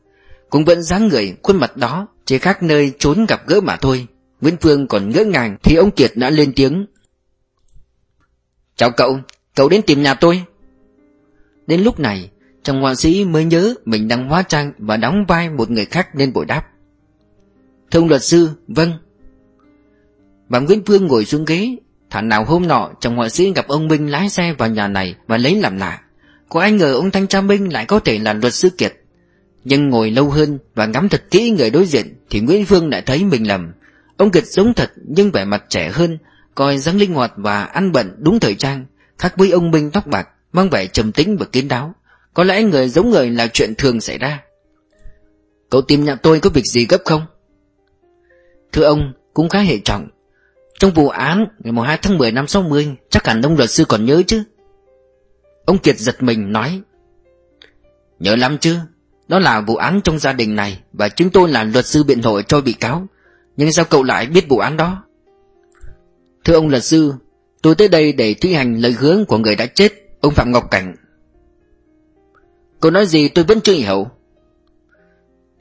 Cũng vẫn dáng người, khuôn mặt đó, Chỉ khác nơi trốn gặp gỡ mà thôi. Nguyễn Phương còn ngỡ ngàng Thì ông Kiệt đã lên tiếng. Chào cậu Cậu đến tìm nhà tôi. Đến lúc này, Chàng họa sĩ mới nhớ Mình đang hóa trang và đóng vai một người khác nên bồi đáp. Thưa ông luật sư Vâng. Bà Nguyễn Phương ngồi xuống ghế. Thản nào hôm nọ, chàng họa sĩ gặp ông Minh lái xe vào nhà này Và lấy làm lạ có ai ngờ ông Thanh Tra Minh lại có thể là luật sư Kiệt. Nhưng ngồi lâu hơn và ngắm thật kỹ người đối diện Thì Nguyễn Phương lại thấy mình lầm. Ông Kiệt giống thật nhưng vẻ mặt trẻ hơn Coi dáng linh hoạt và ăn bận đúng thời trang Khác với ông Minh tóc bạc Mang vẻ trầm tính và kín đáo. Có lẽ người giống người là chuyện thường xảy ra. Cậu tìm nhà tôi có việc gì gấp không? Thưa ông, cũng khá hệ trọng. Trong vụ án ngày 2 tháng 10 năm 60 Chắc hẳn ông luật sư còn nhớ chứ? Ông Kiệt giật mình nói, Nhớ lắm chứ, Đó là vụ án trong gia đình này Và chúng tôi là luật sư biện hộ cho bị cáo. Nhưng sao cậu lại biết vụ án đó? Thưa ông luật sư, Tôi tới đây để thi hành lời hướng của người đã chết, Ông Phạm Ngọc Cảnh. Cậu nói gì tôi vẫn chưa hiểu.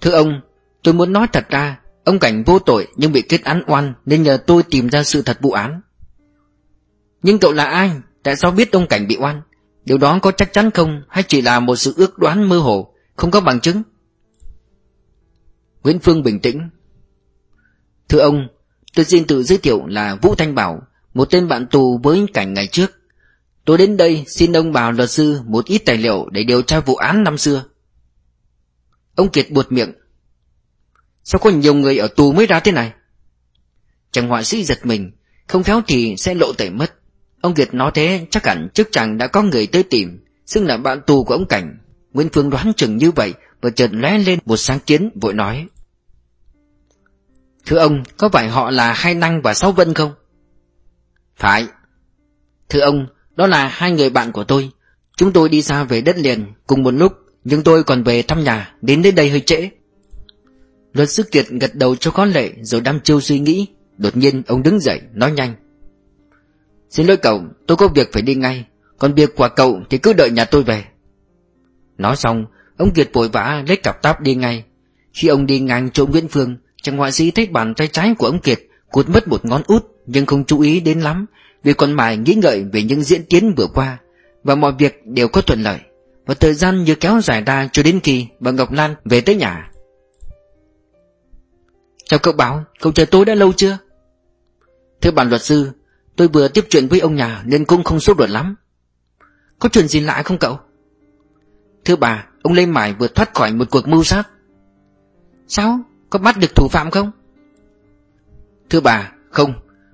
Thưa ông, Tôi muốn nói thật ra, Ông Cảnh vô tội nhưng bị kết án oan Nên nhờ tôi tìm ra sự thật vụ án. Nhưng cậu là ai? Tại sao biết ông Cảnh bị oan? Điều đó có chắc chắn không? Hay chỉ là một sự ước đoán mơ hồ? Không có bằng chứng. Nguyễn Phương bình tĩnh. Thưa ông, Tôi xin tự giới thiệu là Vũ Thanh Bảo, Một tên bạn tù với cảnh ngày trước. Tôi đến đây xin ông bảo luật sư Một ít tài liệu để điều tra vụ án năm xưa. Ông Kiệt buột miệng. Sao có nhiều người ở tù mới ra thế này? Chàng họa sĩ giật mình, Không khéo thì sẽ lộ tẩy mất. Ông Kiệt nói thế, chắc hẳn trước chàng đã có người tới tìm, Xưng là bạn tù của ông Cảnh. Nguyễn Phương đoán chừng như vậy Và chợt lóe lên một sáng kiến, vội nói. Thưa ông, Có phải họ là Hai Năng và Sáu Vân không? Phải. Thưa ông, Đó là hai người bạn của tôi. Chúng tôi đi xa về đất liền cùng một lúc, Nhưng tôi còn về thăm nhà, Đến đến đây hơi trễ. Luật sư Kiệt gật đầu cho có lệ, Rồi đăm chiêu suy nghĩ. Đột nhiên, ông đứng dậy, nói nhanh. Xin lỗi cậu, tôi có việc phải đi ngay, Còn việc của cậu thì cứ đợi nhà tôi về. Nói xong, Ông Kiệt vội vã lấy cặp táp đi ngay. Khi ông đi ngang chỗ Nguyễn Phương, Chàng họa sĩ thấy bàn tay trái của ông Kiệt Cụt mất một ngón út, Nhưng không chú ý đến lắm, Vì còn mải nghĩ ngợi về những diễn tiến vừa qua, Và mọi việc đều có thuận lợi. Và thời gian như kéo dài ra cho đến khi Bà Ngọc Lan về tới nhà. Chào cậu Bảo, Cậu chờ tôi đã lâu chưa? Thưa bạn luật sư Tôi vừa tiếp chuyện với ông nhà Nên cũng không sốt ruột lắm. Có chuyện gì lạ không cậu? Thưa bà, Ông Lê Mải vừa thoát khỏi một cuộc mưu sát. Sao? Có bắt được thủ phạm không? Thưa bà, Không.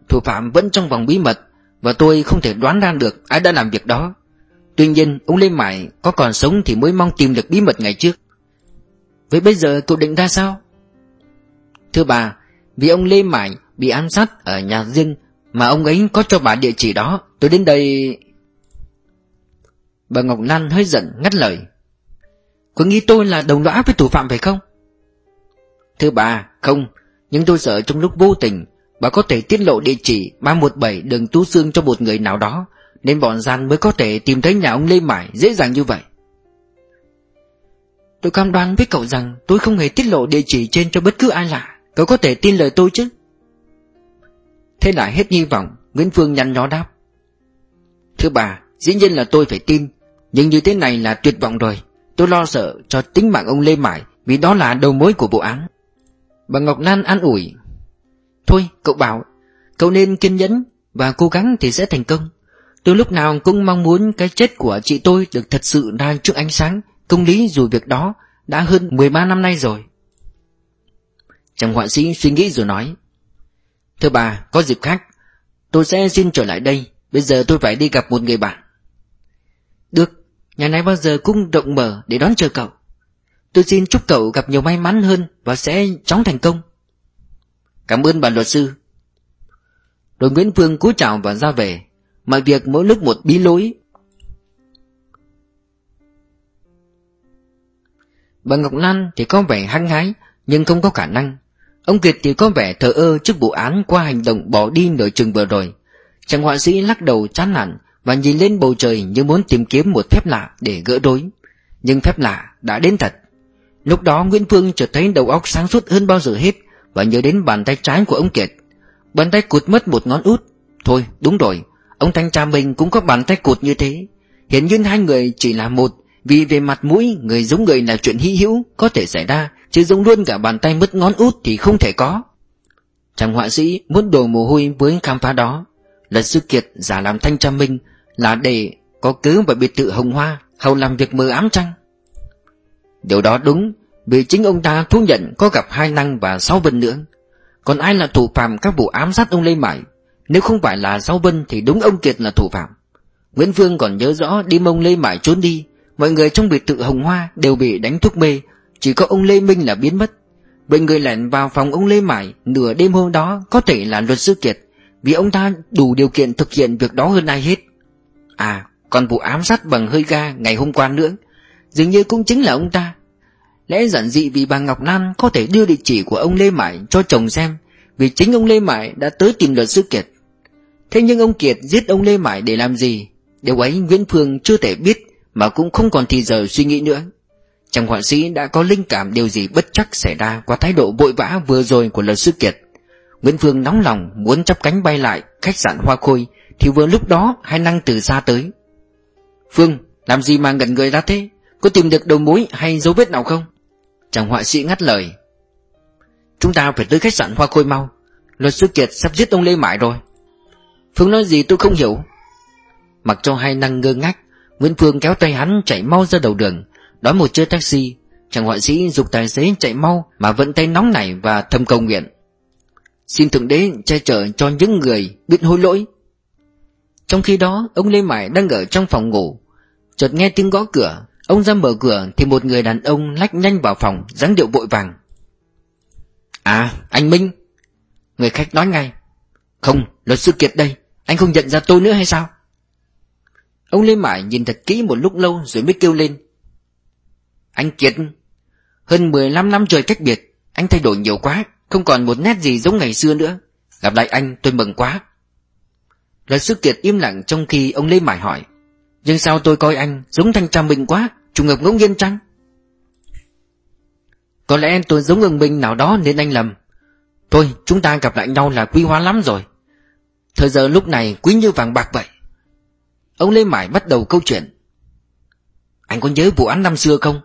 Thủ phạm vẫn trong vòng bí mật Và tôi không thể đoán ra được ai đã làm việc đó. Tuy nhiên, ông Lê Mải có còn sống thì mới mong tìm được bí mật ngày trước. Vậy bây giờ cậu định ra sao? Thưa bà, Vì ông Lê Mải bị ám sát ở nhà riêng mà ông ấy có cho bà địa chỉ đó. Tôi đến đây. Bà Ngọc Lan hơi giận, ngắt lời. Cô nghĩ tôi là đồng lõa với thủ phạm phải không? Thưa bà, Không. Nhưng tôi sợ trong lúc vô tình, Bà có thể tiết lộ địa chỉ 317 đường Tú Sương cho một người nào đó, Nên bọn gian mới có thể tìm thấy nhà ông Lê Mải dễ dàng như vậy. Tôi cam đoan với cậu rằng tôi không hề tiết lộ địa chỉ trên cho bất cứ ai lạ. Cậu có thể tin lời tôi chứ? Thế là hết hy vọng, Nguyễn Phương nhăn nhó đáp. Thưa bà Dĩ nhiên là tôi phải tin, Nhưng như thế này là tuyệt vọng rồi. Tôi lo sợ cho tính mạng ông Lê Mải Vì đó là đầu mối của vụ án. Bà Ngọc Lan an ủi, Thôi, cậu bảo, Cậu nên kiên nhẫn Và cố gắng thì sẽ thành công. Tôi lúc nào cũng mong muốn cái chết của chị tôi Được thật sự ra trước ánh sáng, Công lý dù việc đó Đã hơn 13 năm nay rồi. Chàng họa sĩ suy nghĩ rồi nói Thưa bà có dịp khác. Tôi sẽ xin trở lại đây. Bây giờ tôi phải đi gặp một người bạn. Được, Nhà này bao giờ cũng rộng mở để đón chờ cậu. Tôi xin chúc cậu gặp nhiều may mắn hơn Và sẽ chóng thành công. Cảm ơn bà luật sư. Rồi Nguyễn Phương cúi chào và ra về. Mọi việc mỗi lúc một bí lối. Bà Ngọc Lan thì có vẻ hăng hái, Nhưng không có khả năng. Ông Kiệt thì có vẻ thờ ơ trước vụ án qua hành động bỏ đi nửa chừng vừa rồi. Chàng họa sĩ lắc đầu chán nản Và nhìn lên bầu trời như muốn tìm kiếm một phép lạ để gỡ rối. Nhưng phép lạ đã đến thật. Lúc đó Nguyễn Phương chợt thấy đầu óc sáng suốt hơn bao giờ hết Và nhớ đến bàn tay trái của ông Kiệt. Bàn tay cụt mất một ngón út. Thôi, đúng rồi, Ông thanh tra mình cũng có bàn tay cụt như thế. Hiện nhiên hai người chỉ là một, Vì về mặt mũi, Người giống người là chuyện hy hữu, Có thể xảy ra. Chứ giống luôn cả bàn tay mất ngón út thì không thể có. Chàng họa sĩ muốn đổ mồ hôi với khám phá đó. Lật sư Kiệt giả làm thanh tra minh Là để có cứ vào biệt thự hồng hoa, Hầu làm việc mờ ám chăng? Điều đó đúng, Vì chính ông ta thú nhận có gặp hai năng và sáu vân nữa. Còn ai là thủ phạm các vụ ám sát ông Lê Mải Nếu không phải là sáu vân Thì đúng ông Kiệt là thủ phạm. Nguyễn Phương còn nhớ rõ đêm ông Lê Mải trốn đi, Mọi người trong biệt thự hồng hoa Đều bị đánh thuốc mê chỉ có ông Lê Minh là biến mất. Vậy người lẻn vào phòng ông Lê Mải, Nửa đêm hôm đó, Có thể là luật sư Kiệt, Vì ông ta đủ điều kiện thực hiện việc đó hơn ai hết. À còn vụ ám sát bằng hơi ga ngày hôm qua nữa, Dường như cũng chính là ông ta. Lẽ giản dị vì bà Ngọc Lan có thể đưa địa chỉ của ông Lê Mải cho chồng xem, Vì chính ông Lê Mải đã tới tìm luật sư Kiệt. Thế nhưng ông Kiệt giết ông Lê Mải để làm gì? Điều ấy Nguyễn Phương chưa thể biết, Mà cũng không còn thì giờ suy nghĩ nữa. Chàng họa sĩ đã có linh cảm điều gì bất chắc xảy ra Qua thái độ vội vã vừa rồi của luật sư Kiệt? Nguyễn Phương nóng lòng muốn chắp cánh bay lại khách sạn Hoa Khôi, Thì vừa lúc đó hai năng từ xa tới. Phương, làm gì mà ngẩn người ra thế? Có tìm được đầu mối hay dấu vết nào không? Chàng họa sĩ ngắt lời. Chúng ta phải tới khách sạn Hoa Khôi mau. Luật sư Kiệt sắp giết ông Lê Mãi rồi. Phương nói gì tôi không hiểu. Mặc cho hai năng ngơ ngác, Nguyễn Phương kéo tay hắn chạy mau ra đầu đường Đón một chiếc taxi, Chàng họa sĩ dục tài xế chạy mau Mà vẫn tay nóng nảy và thầm cầu nguyện. Xin Thượng Đế che chở cho những người biết hối lỗi. Trong khi đó, ông Lê Mải đang ở trong phòng ngủ. Chợt nghe tiếng gõ cửa, Ông ra mở cửa thì một người đàn ông lách nhanh vào phòng, dáng điệu vội vàng. À anh Minh. Người khách nói ngay. Không, luật sư Kiệt đây, Anh không nhận ra tôi nữa hay sao? Ông Lê Mải nhìn thật kỹ một lúc lâu rồi mới kêu lên. Anh Kiệt, hơn 15 năm trời cách biệt, anh thay đổi nhiều quá, không còn một nét gì giống ngày xưa nữa. Gặp lại anh tôi mừng quá. Luật sư Kiệt im lặng trong khi ông Lê Mải hỏi. Nhưng sao tôi coi anh giống thanh tra mình quá, trùng hợp ngẫu nhiên chăng? Có lẽ tôi giống ông Minh nào đó nên anh lầm. Thôi, chúng ta gặp lại nhau là quý hóa lắm rồi. Thời giờ lúc này quý như vàng bạc vậy. Ông Lê Mải bắt đầu câu chuyện. Anh có nhớ vụ án năm xưa không?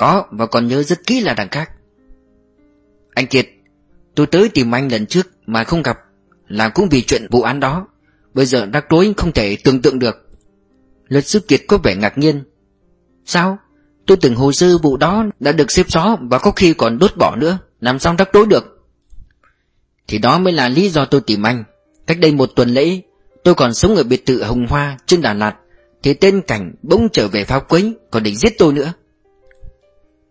Có, và còn nhớ rất kỹ là đằng khác. Anh Kiệt, tôi tới tìm anh lần trước mà không gặp là cũng vì chuyện vụ án đó. Bây giờ rắc rối không thể tưởng tượng được. Luật sư Kiệt có vẻ ngạc nhiên. Sao? Tôi từng hồ sơ vụ đó đã được xếp xó và có khi còn đốt bỏ nữa. Làm sao rắc rối được? Thì đó mới là lý do tôi tìm anh. Cách đây một tuần lễ, tôi còn sống ở biệt thự Hồng Hoa trên Đà Lạt. Thì tên cảnh bỗng trở về phá quấy còn định giết tôi nữa.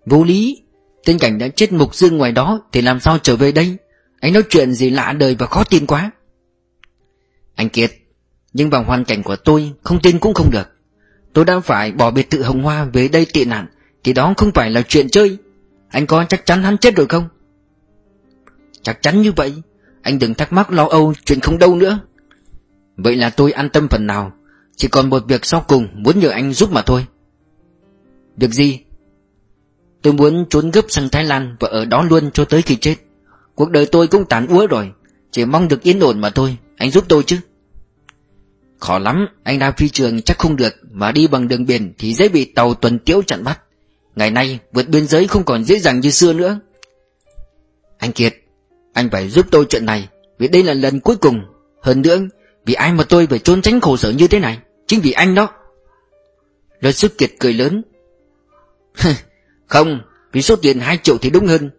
Vô lý, tên cảnh đã chết mục dương ngoài đó thì làm sao trở về đây? Anh nói chuyện gì lạ đời và khó tin quá. Anh Kiệt, nhưng bằng hoàn cảnh của tôi không tin cũng không được. Tôi đang phải bỏ biệt thự Hồng Hoa về đây tị nạn thì đó không phải là chuyện chơi. Anh có chắc chắn hắn chết rồi không? Chắc chắn như vậy Anh đừng thắc mắc lo âu chuyện không đâu nữa Vậy là tôi an tâm phần nào Chỉ còn một việc sau cùng Muốn nhờ anh giúp mà thôi Việc gì Tôi muốn trốn gấp sang Thái Lan Và ở đó luôn cho tới khi chết. Cuộc đời tôi cũng tàn úa rồi, Chỉ mong được yên ổn mà thôi. Anh giúp tôi chứ. Khó lắm, Anh ra phi trường chắc không được, Mà đi bằng đường biển thì dễ bị tàu tuần tiễu chặn bắt. Ngày nay, vượt biên giới không còn dễ dàng như xưa nữa. Anh Kiệt, Anh phải giúp tôi chuyện này, Vì đây là lần cuối cùng. Hơn nữa, Vì ai mà tôi phải trốn tránh khổ sở như thế này? Chính vì anh đó. Luật sư Kiệt cười lớn. Không, Vì số tiền 2 triệu thì đúng hơn.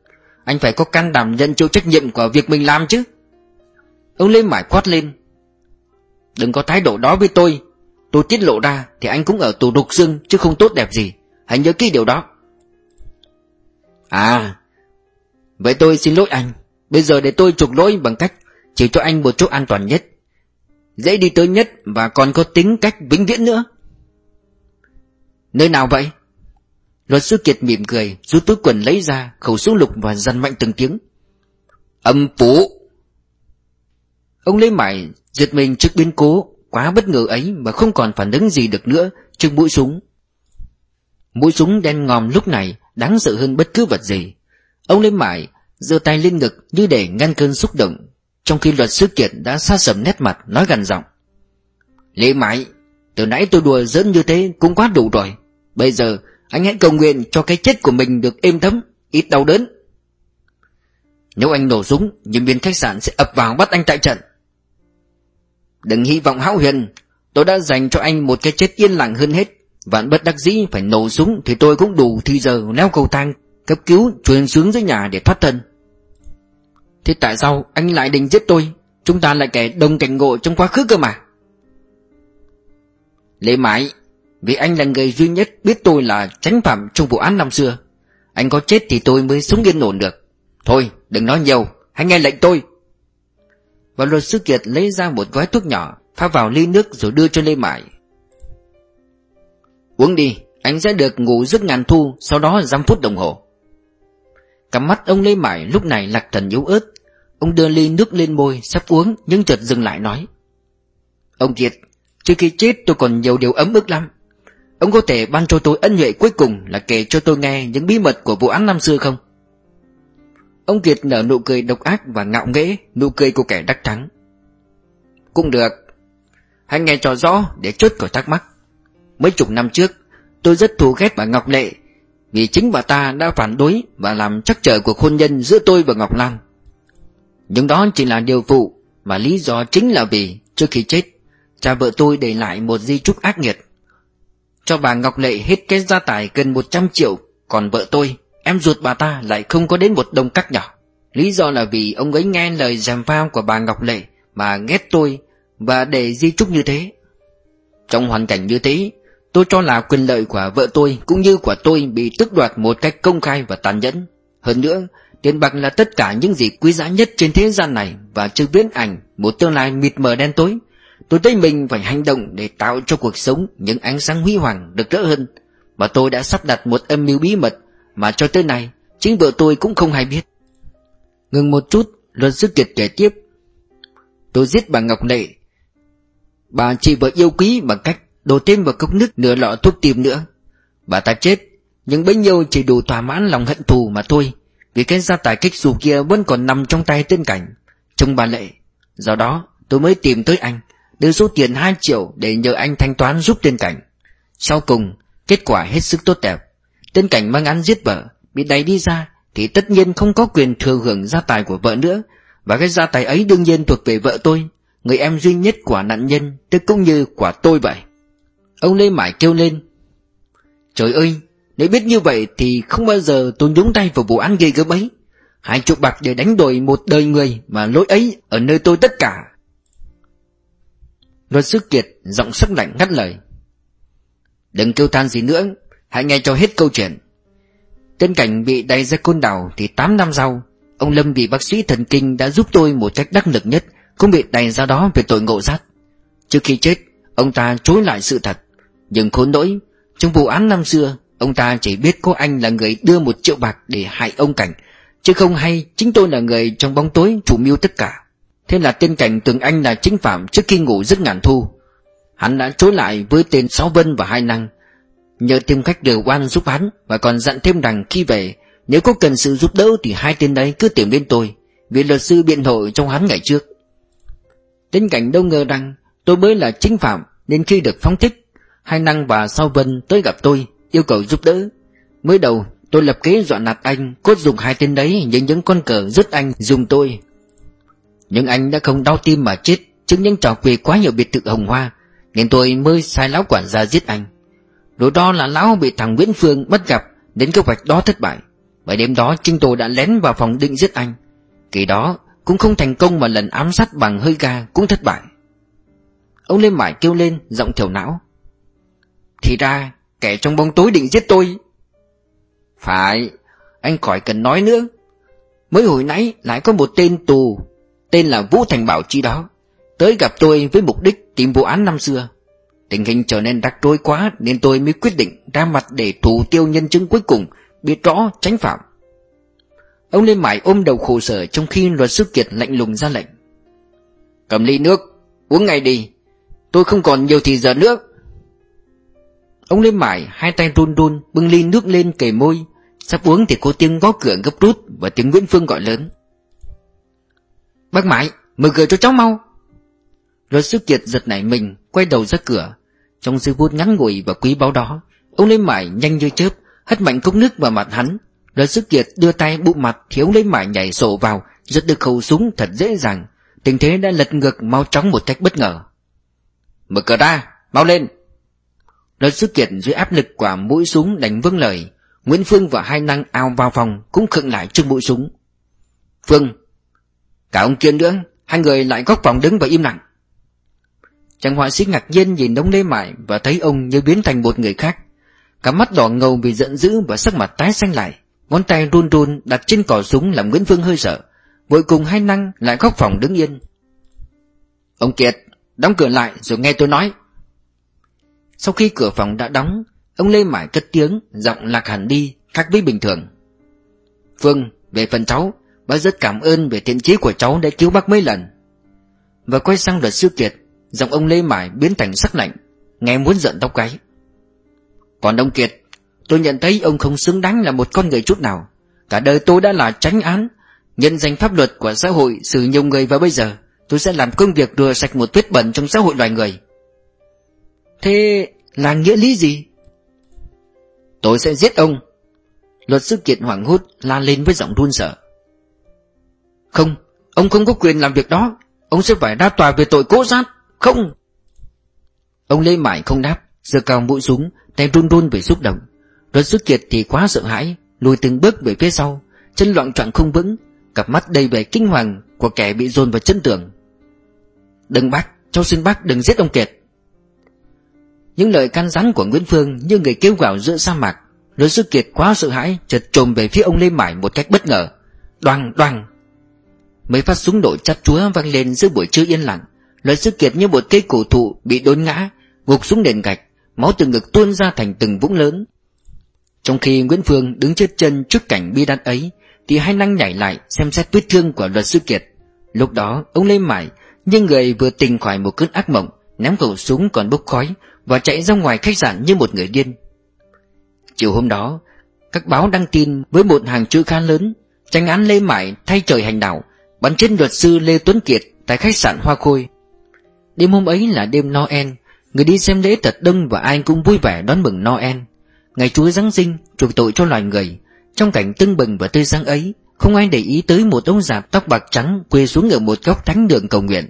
Anh phải có can đảm nhận chịu trách nhiệm của việc mình làm chứ. Ông Lê Mải quát lên. Đừng có thái độ đó với tôi. Tôi tiết lộ ra Thì anh cũng ở tù đục xương Chứ không tốt đẹp gì. Hãy nhớ kỹ điều đó. À Vậy tôi xin lỗi anh. Bây giờ để tôi chuộc lỗi bằng cách Chỉ cho anh một chỗ an toàn nhất. Dễ đi tới nhất Và còn có tính cách vĩnh viễn nữa. Nơi nào vậy? Luật sư Kiệt mỉm cười, Rút túi quần lấy ra, khẩu súng lục Và dằn mạnh từng tiếng. Âm phủ. Ông lấy mải giật mình trước biến cố, Quá bất ngờ ấy Mà không còn phản ứng gì được nữa Trước mũi súng. Mũi súng đen ngòm lúc này Đáng sợ hơn bất cứ vật gì. Ông lấy mải giơ tay lên ngực như để ngăn cơn xúc động, trong khi luật sư kiệt đã xa sầm nét mặt nói gần giọng. Lê mãi từ nãy tôi đùa dẫn như thế cũng quá đủ rồi. Bây giờ anh hãy cầu nguyện cho cái chết của mình được êm thấm, ít đau đớn. Nếu anh nổ súng nhân viên khách sạn sẽ ập vào bắt anh tại trận. Đừng hy vọng hão huyền, tôi đã dành cho anh một cái chết yên lặng hơn hết. Vạn bất đắc dĩ phải nổ súng thì tôi cũng đủ thì giờ leo cầu thang, cấp cứu, truyền xuống dưới nhà để thoát thân. Thế tại sao anh lại định giết tôi? Chúng ta lại kẻ đồng cảnh ngộ trong quá khứ cơ mà. Lê Mãi vì anh là người duy nhất biết tôi là tránh phạm trong vụ án năm xưa. Anh có chết thì tôi mới sống yên ổn được. Thôi, đừng nói nhiều, Hãy nghe lệnh tôi. Và luật sư Kiệt lấy ra một gói thuốc nhỏ, Pha vào ly nước rồi đưa cho Lê Mãi Uống đi, Anh sẽ được ngủ giấc ngàn thu, Sau đó dăm phút đồng hồ. Cắm mắt ông Lê Mải lúc này lạc thần yếu ớt. Ông đưa ly nước lên môi, Sắp uống, nhưng chợt dừng lại nói. Ông Kiệt, Trước khi chết tôi còn nhiều điều ấm ức lắm. Ông có thể ban cho tôi ân huệ cuối cùng Là kể cho tôi nghe những bí mật của vụ án năm xưa không? Ông Kiệt nở nụ cười độc ác và ngạo nghễ, Nụ cười của kẻ đắc thắng. Cũng được. Hãy nghe cho rõ để chốt khỏi thắc mắc. Mấy chục năm trước, Tôi rất thù ghét bà Ngọc Lệ, vì chính bà ta đã phản đối Và làm chắc trở cuộc hôn nhân giữa tôi và Ngọc Lan. Nhưng đó chỉ là điều phụ, Mà lý do chính là vì Trước khi chết, Cha vợ tôi để lại một di trúc ác nghiệt. Cho bà Ngọc Lệ hết cái gia tài gần 100 triệu Còn vợ tôi Em ruột bà ta lại không có đến một đồng cắt nhỏ Lý do là vì ông ấy nghe lời giàm phao của bà Ngọc Lệ Mà ghét tôi Và để di trúc như thế Trong hoàn cảnh như thế Tôi cho là quyền lợi của vợ tôi cũng như của tôi bị tước đoạt một cách công khai và tàn nhẫn. Hơn nữa, tiền bạc là tất cả những gì quý giá nhất trên thế gian này và chưa biến ảnh một tương lai mịt mờ đen tối. Tôi thấy mình phải hành động để tạo cho cuộc sống những ánh sáng huy hoàng được rỡ hơn. Mà tôi đã sắp đặt một âm mưu bí mật mà cho tới nay chính vợ tôi cũng không hay biết. Ngừng một chút, luật sư Kiệt kể tiếp. Tôi giết bà Ngọc Lệ. Bà chỉ vợ yêu quý bằng cách đổ thêm vào cốc nước nửa lọ thuốc tìm nữa. Bà ta chết, nhưng bấy nhiêu chỉ đủ thỏa mãn lòng hận thù mà thôi. Vì cái gia tài kích dù kia vẫn còn nằm trong tay tên cảnh Trông bà Lệ Do đó tôi mới tìm tới anh Đưa số tiền 2 triệu để nhờ anh thanh toán giúp tên cảnh. Sau cùng, Kết quả hết sức tốt đẹp. Tên cảnh mang án giết vợ, Bị đẩy đi ra, Thì tất nhiên không có quyền thừa hưởng gia tài của vợ nữa. Và cái gia tài ấy đương nhiên thuộc về vợ tôi, Người em duy nhất của nạn nhân, Tức cũng như của tôi vậy. Ông Lê Mãi kêu lên, Trời ơi nếu biết như vậy thì không bao giờ tôi nhúng tay vào vụ án ghê gớm ấy. Hai chục bạc để đánh đổi một đời người Mà lỗi ấy ở nơi tôi tất cả. Luật sư Kiệt giọng sắc lạnh ngắt lời. Đừng kêu than gì nữa, Hãy nghe cho hết câu chuyện. Tên cảnh bị đẩy ra côn đảo Thì 8 năm sau, Ông Lâm bị bác sĩ thần kinh đã giúp tôi một cách đắc lực nhất, Cũng bị đẩy ra đó về tội ngộ sát. Trước khi chết, Ông ta chối lại sự thật. Nhưng khốn nỗi, Trong vụ án năm xưa, Ông ta chỉ biết có anh là người đưa một triệu bạc để hại ông Cảnh, Chứ không hay chính tôi là người trong bóng tối chủ mưu tất cả. Thế là tên Cảnh tưởng anh là chính phạm trước khi ngủ rất ngàn thu Hắn đã chối lại với tên Sáu Vân và Hai Năng Nhờ tìm cách điều oan giúp hắn Và còn dặn thêm rằng khi về Nếu có cần sự giúp đỡ thì hai tên đấy cứ tìm đến tôi Vì luật sư biện hộ trong hắn ngày trước Tên Cảnh đâu ngờ rằng tôi mới là chính phạm Nên khi được phóng thích Hai Năng và Sáu Vân tới gặp tôi yêu cầu giúp đỡ. Mới đầu tôi lập kế dọa nạt anh, cốt dùng hai tên đấy như những con cờ rút anh dùng tôi. Nhưng anh đã không đau tim mà chết trước những trò quỷ quá nhiều biệt thự hồng hoa, nên tôi mới sai lão quản gia giết anh. Đồ đó là lão bị thằng Nguyễn Phương bắt gặp đến kế hoạch đó thất bại. Và đêm đó chúng tôi đã lén vào phòng định giết anh. Kỳ đó cũng không thành công mà lần ám sát bằng hơi ga cũng thất bại. Ông Lê Mải kêu lên giọng thiểu não. Thì ra Kẻ trong bóng tối định giết tôi Phải Anh khỏi cần nói nữa Mới hồi nãy lại có một tên tù Tên là Vũ Thành Bảo chi đó, Tới gặp tôi với mục đích tìm vụ án năm xưa. Tình hình trở nên rắc rối quá Nên tôi mới quyết định ra mặt để thủ tiêu nhân chứng cuối cùng, Biết rõ tránh phạm. Ông Lê Mãi ôm đầu khổ sở Trong khi luật sư Kiệt lạnh lùng ra lệnh. Cầm ly nước, Uống ngay đi, Tôi không còn nhiều thì giờ nữa Ông Lê Mãi hai tay run run, bưng ly nước lên kề môi. Sắp uống thì có tiếng gõ cửa gấp rút Và tiếng Nguyễn Phương gọi lớn. Bác Mải mở cửa cho cháu mau. Luật sư Kiệt giật nảy mình Quay đầu ra cửa. Trong giây phút ngắn ngủi và quý báu đó Ông Lê Mải nhanh như chớp Hất mạnh cốc nước vào mặt hắn. Luật sư Kiệt đưa tay bụng mặt Thiếu Lê Mải nhảy sổ vào Giật được khẩu súng thật dễ dàng. Tình thế đã lật ngược mau chóng một cách bất ngờ. Mở cửa ra, mau lên. Luật sư Kiệt dưới áp lực của mũi súng đánh vâng lời Nguyễn Phương và hai năng ao vào phòng Cũng khựng lại trước mũi súng. Phương Cả ông Kiên nữa, Hai người lại góc phòng đứng và im lặng. Chàng họa sĩ ngạc nhiên nhìn đống Lê mải Và thấy ông như biến thành một người khác. Cả mắt đỏ ngầu vì giận dữ Và sắc mặt tái xanh lại, Ngón tay run run đặt trên cò súng làm Nguyễn Phương hơi sợ. Vội cùng hai năng lại góc phòng đứng yên. Ông Kiệt, Đóng cửa lại rồi nghe tôi nói. Sau khi cửa phòng đã đóng, Ông Lê Mải cất tiếng, Giọng lạc hẳn đi, Khác với bình thường. Phương, về phần cháu. Bác rất cảm ơn về thiện chí của cháu đã cứu bác mấy lần. Và quay sang luật sư Kiệt, Giọng ông Lê Mải biến thành sắc lạnh, Nghe muốn giận tóc gáy. Còn ông Kiệt, Tôi nhận thấy ông không xứng đáng là một con người chút nào. Cả đời tôi đã là tránh án, Nhân danh pháp luật của xã hội xử nhiều người và bây giờ Tôi sẽ làm công việc rửa sạch một vết bẩn trong xã hội loài người. Thế là nghĩa lý gì? Tôi sẽ giết ông. Luật sư Kiệt hoảng hốt la lên với giọng run sợ. Không, Ông không có quyền làm việc đó. Ông sẽ phải ra tòa về tội cố sát. Không. Ông Lê Mãi không đáp Giờ cao mũi súng Tay run run vì xúc động. Luật sư Kiệt thì quá sợ hãi, Lùi từng bước về phía sau. Chân loạn trọng không vững, Cặp mắt đầy vẻ kinh hoàng Của kẻ bị dồn vào chân tường. Đừng bác Cháu xin bác đừng giết ông Kiệt. Những lời can rắn của Nguyễn Phương như người kêu gào giữa sa mạc, Luật sư Kiệt quá sợ hãi, chợt trồm về phía ông Lê Mãi một cách bất ngờ. Đoàng đoàng Mấy phát súng đội chát chúa vang lên giữa buổi trưa yên lặng. Luật sư Kiệt như một cây cổ thụ bị đốn ngã, Gục xuống nền gạch, Máu từ ngực tuôn ra thành từng vũng lớn. Trong khi Nguyễn Phương đứng chết chân trước cảnh bi đát ấy, Thì hai năng nhảy lại xem xét vết thương của luật sư Kiệt. Lúc đó, ông Lê Mải Như người vừa tỉnh khỏi một cơn ác mộng, Ném khẩu súng còn bốc khói Và chạy ra ngoài khách sạn như một người điên. Chiều hôm đó, Các báo đăng tin với một hàng chữ khá lớn Tranh án Lê Mải thay trời hành đạo Bắn chết luật sư Lê Tuấn Kiệt Tại khách sạn Hoa Khôi. Đêm hôm ấy là đêm Noel, Người đi xem lễ thật đông và ai cũng vui vẻ đón mừng Noel. Ngày Chúa Giáng sinh chuộc tội cho loài người. Trong cảnh tưng bừng và tươi sáng ấy, Không ai để ý tới một ông già tóc bạc trắng Quê xuống ở một góc thánh đường cầu nguyện.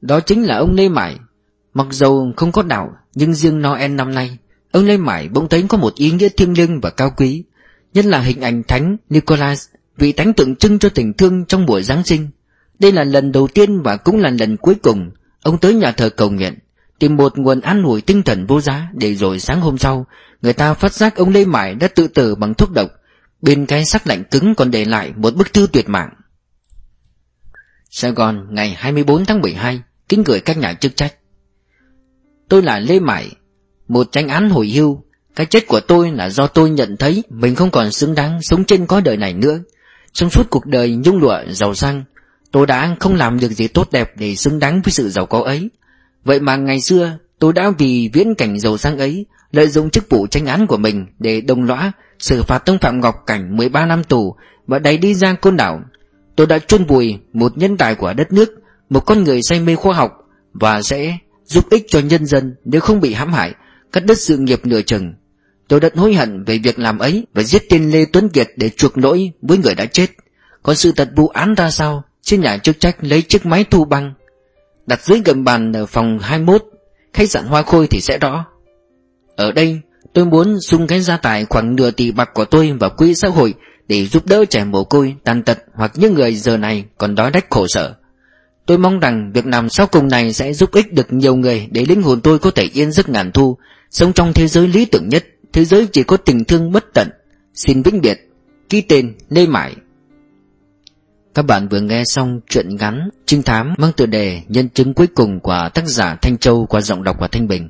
Đó chính là ông Lê Mải. Mặc dầu không có đạo, Nhưng riêng Noel năm nay, Ông Lê Mải bỗng thấy có một ý nghĩa thiêng liêng và cao quý, Nhất là hình ảnh thánh Nicholas Vị thánh tượng trưng cho tình thương trong buổi Giáng sinh. Đây là lần đầu tiên và cũng là lần cuối cùng, Ông tới nhà thờ cầu nguyện, Tìm một nguồn an ủi tinh thần vô giá Để rồi sáng hôm sau, Người ta phát giác ông Lê Mải đã tự tử bằng thuốc độc. Bên cái sắc lạnh cứng còn để lại một bức thư tuyệt mạng. Sài Gòn, ngày 24 tháng 12 Kính gửi các nhà chức trách. Tôi là Lê Mải, Một tranh án hồi hưu. Cái chết của tôi là do tôi nhận thấy Mình không còn xứng đáng sống trên cõi đời này nữa. Trong suốt cuộc đời nhung lụa, giàu sang, Tôi đã không làm được gì tốt đẹp Để xứng đáng với sự giàu có ấy. Vậy mà ngày xưa, tôi đã vì viễn cảnh giàu sang ấy Lợi dụng chức vụ tranh án của mình Để đồng lõa, xử phạt Tông Phạm Ngọc Cảnh 13 năm tù Và đẩy đi ra côn đảo. Tôi đã chôn vùi một nhân tài của đất nước, Một con người say mê khoa học Và sẽ giúp ích cho nhân dân Nếu không bị hãm hại, Cắt đứt sự nghiệp nửa chừng. Tôi đã hối hận về việc làm ấy Và giết tên Lê Tuấn Kiệt để chuộc lỗi với người đã chết. Còn sự thật vụ án ra sao? Xin nhà chức trách lấy chiếc máy thu băng Đặt dưới gầm bàn ở phòng 21 Khách sạn Hoa Khôi thì sẽ rõ. Ở đây tôi muốn sung cái gia tài khoảng nửa tỷ bạc của tôi vào quỹ xã hội Để giúp đỡ trẻ mồ côi, tàn tật hoặc những người giờ này còn đói đách khổ sở. Tôi mong rằng việc làm sau cùng này sẽ giúp ích được nhiều người Để linh hồn tôi có thể yên giấc ngàn thu Sống trong thế giới lý tưởng nhất. Thế giới chỉ có tình thương bất tận. Xin vĩnh biệt. Ký tên Lê Mãi các bạn vừa nghe xong truyện ngắn Trinh thám mang tựa đề Nhân chứng cuối cùng của tác giả Thanh Châu qua giọng đọc của Thanh Bình.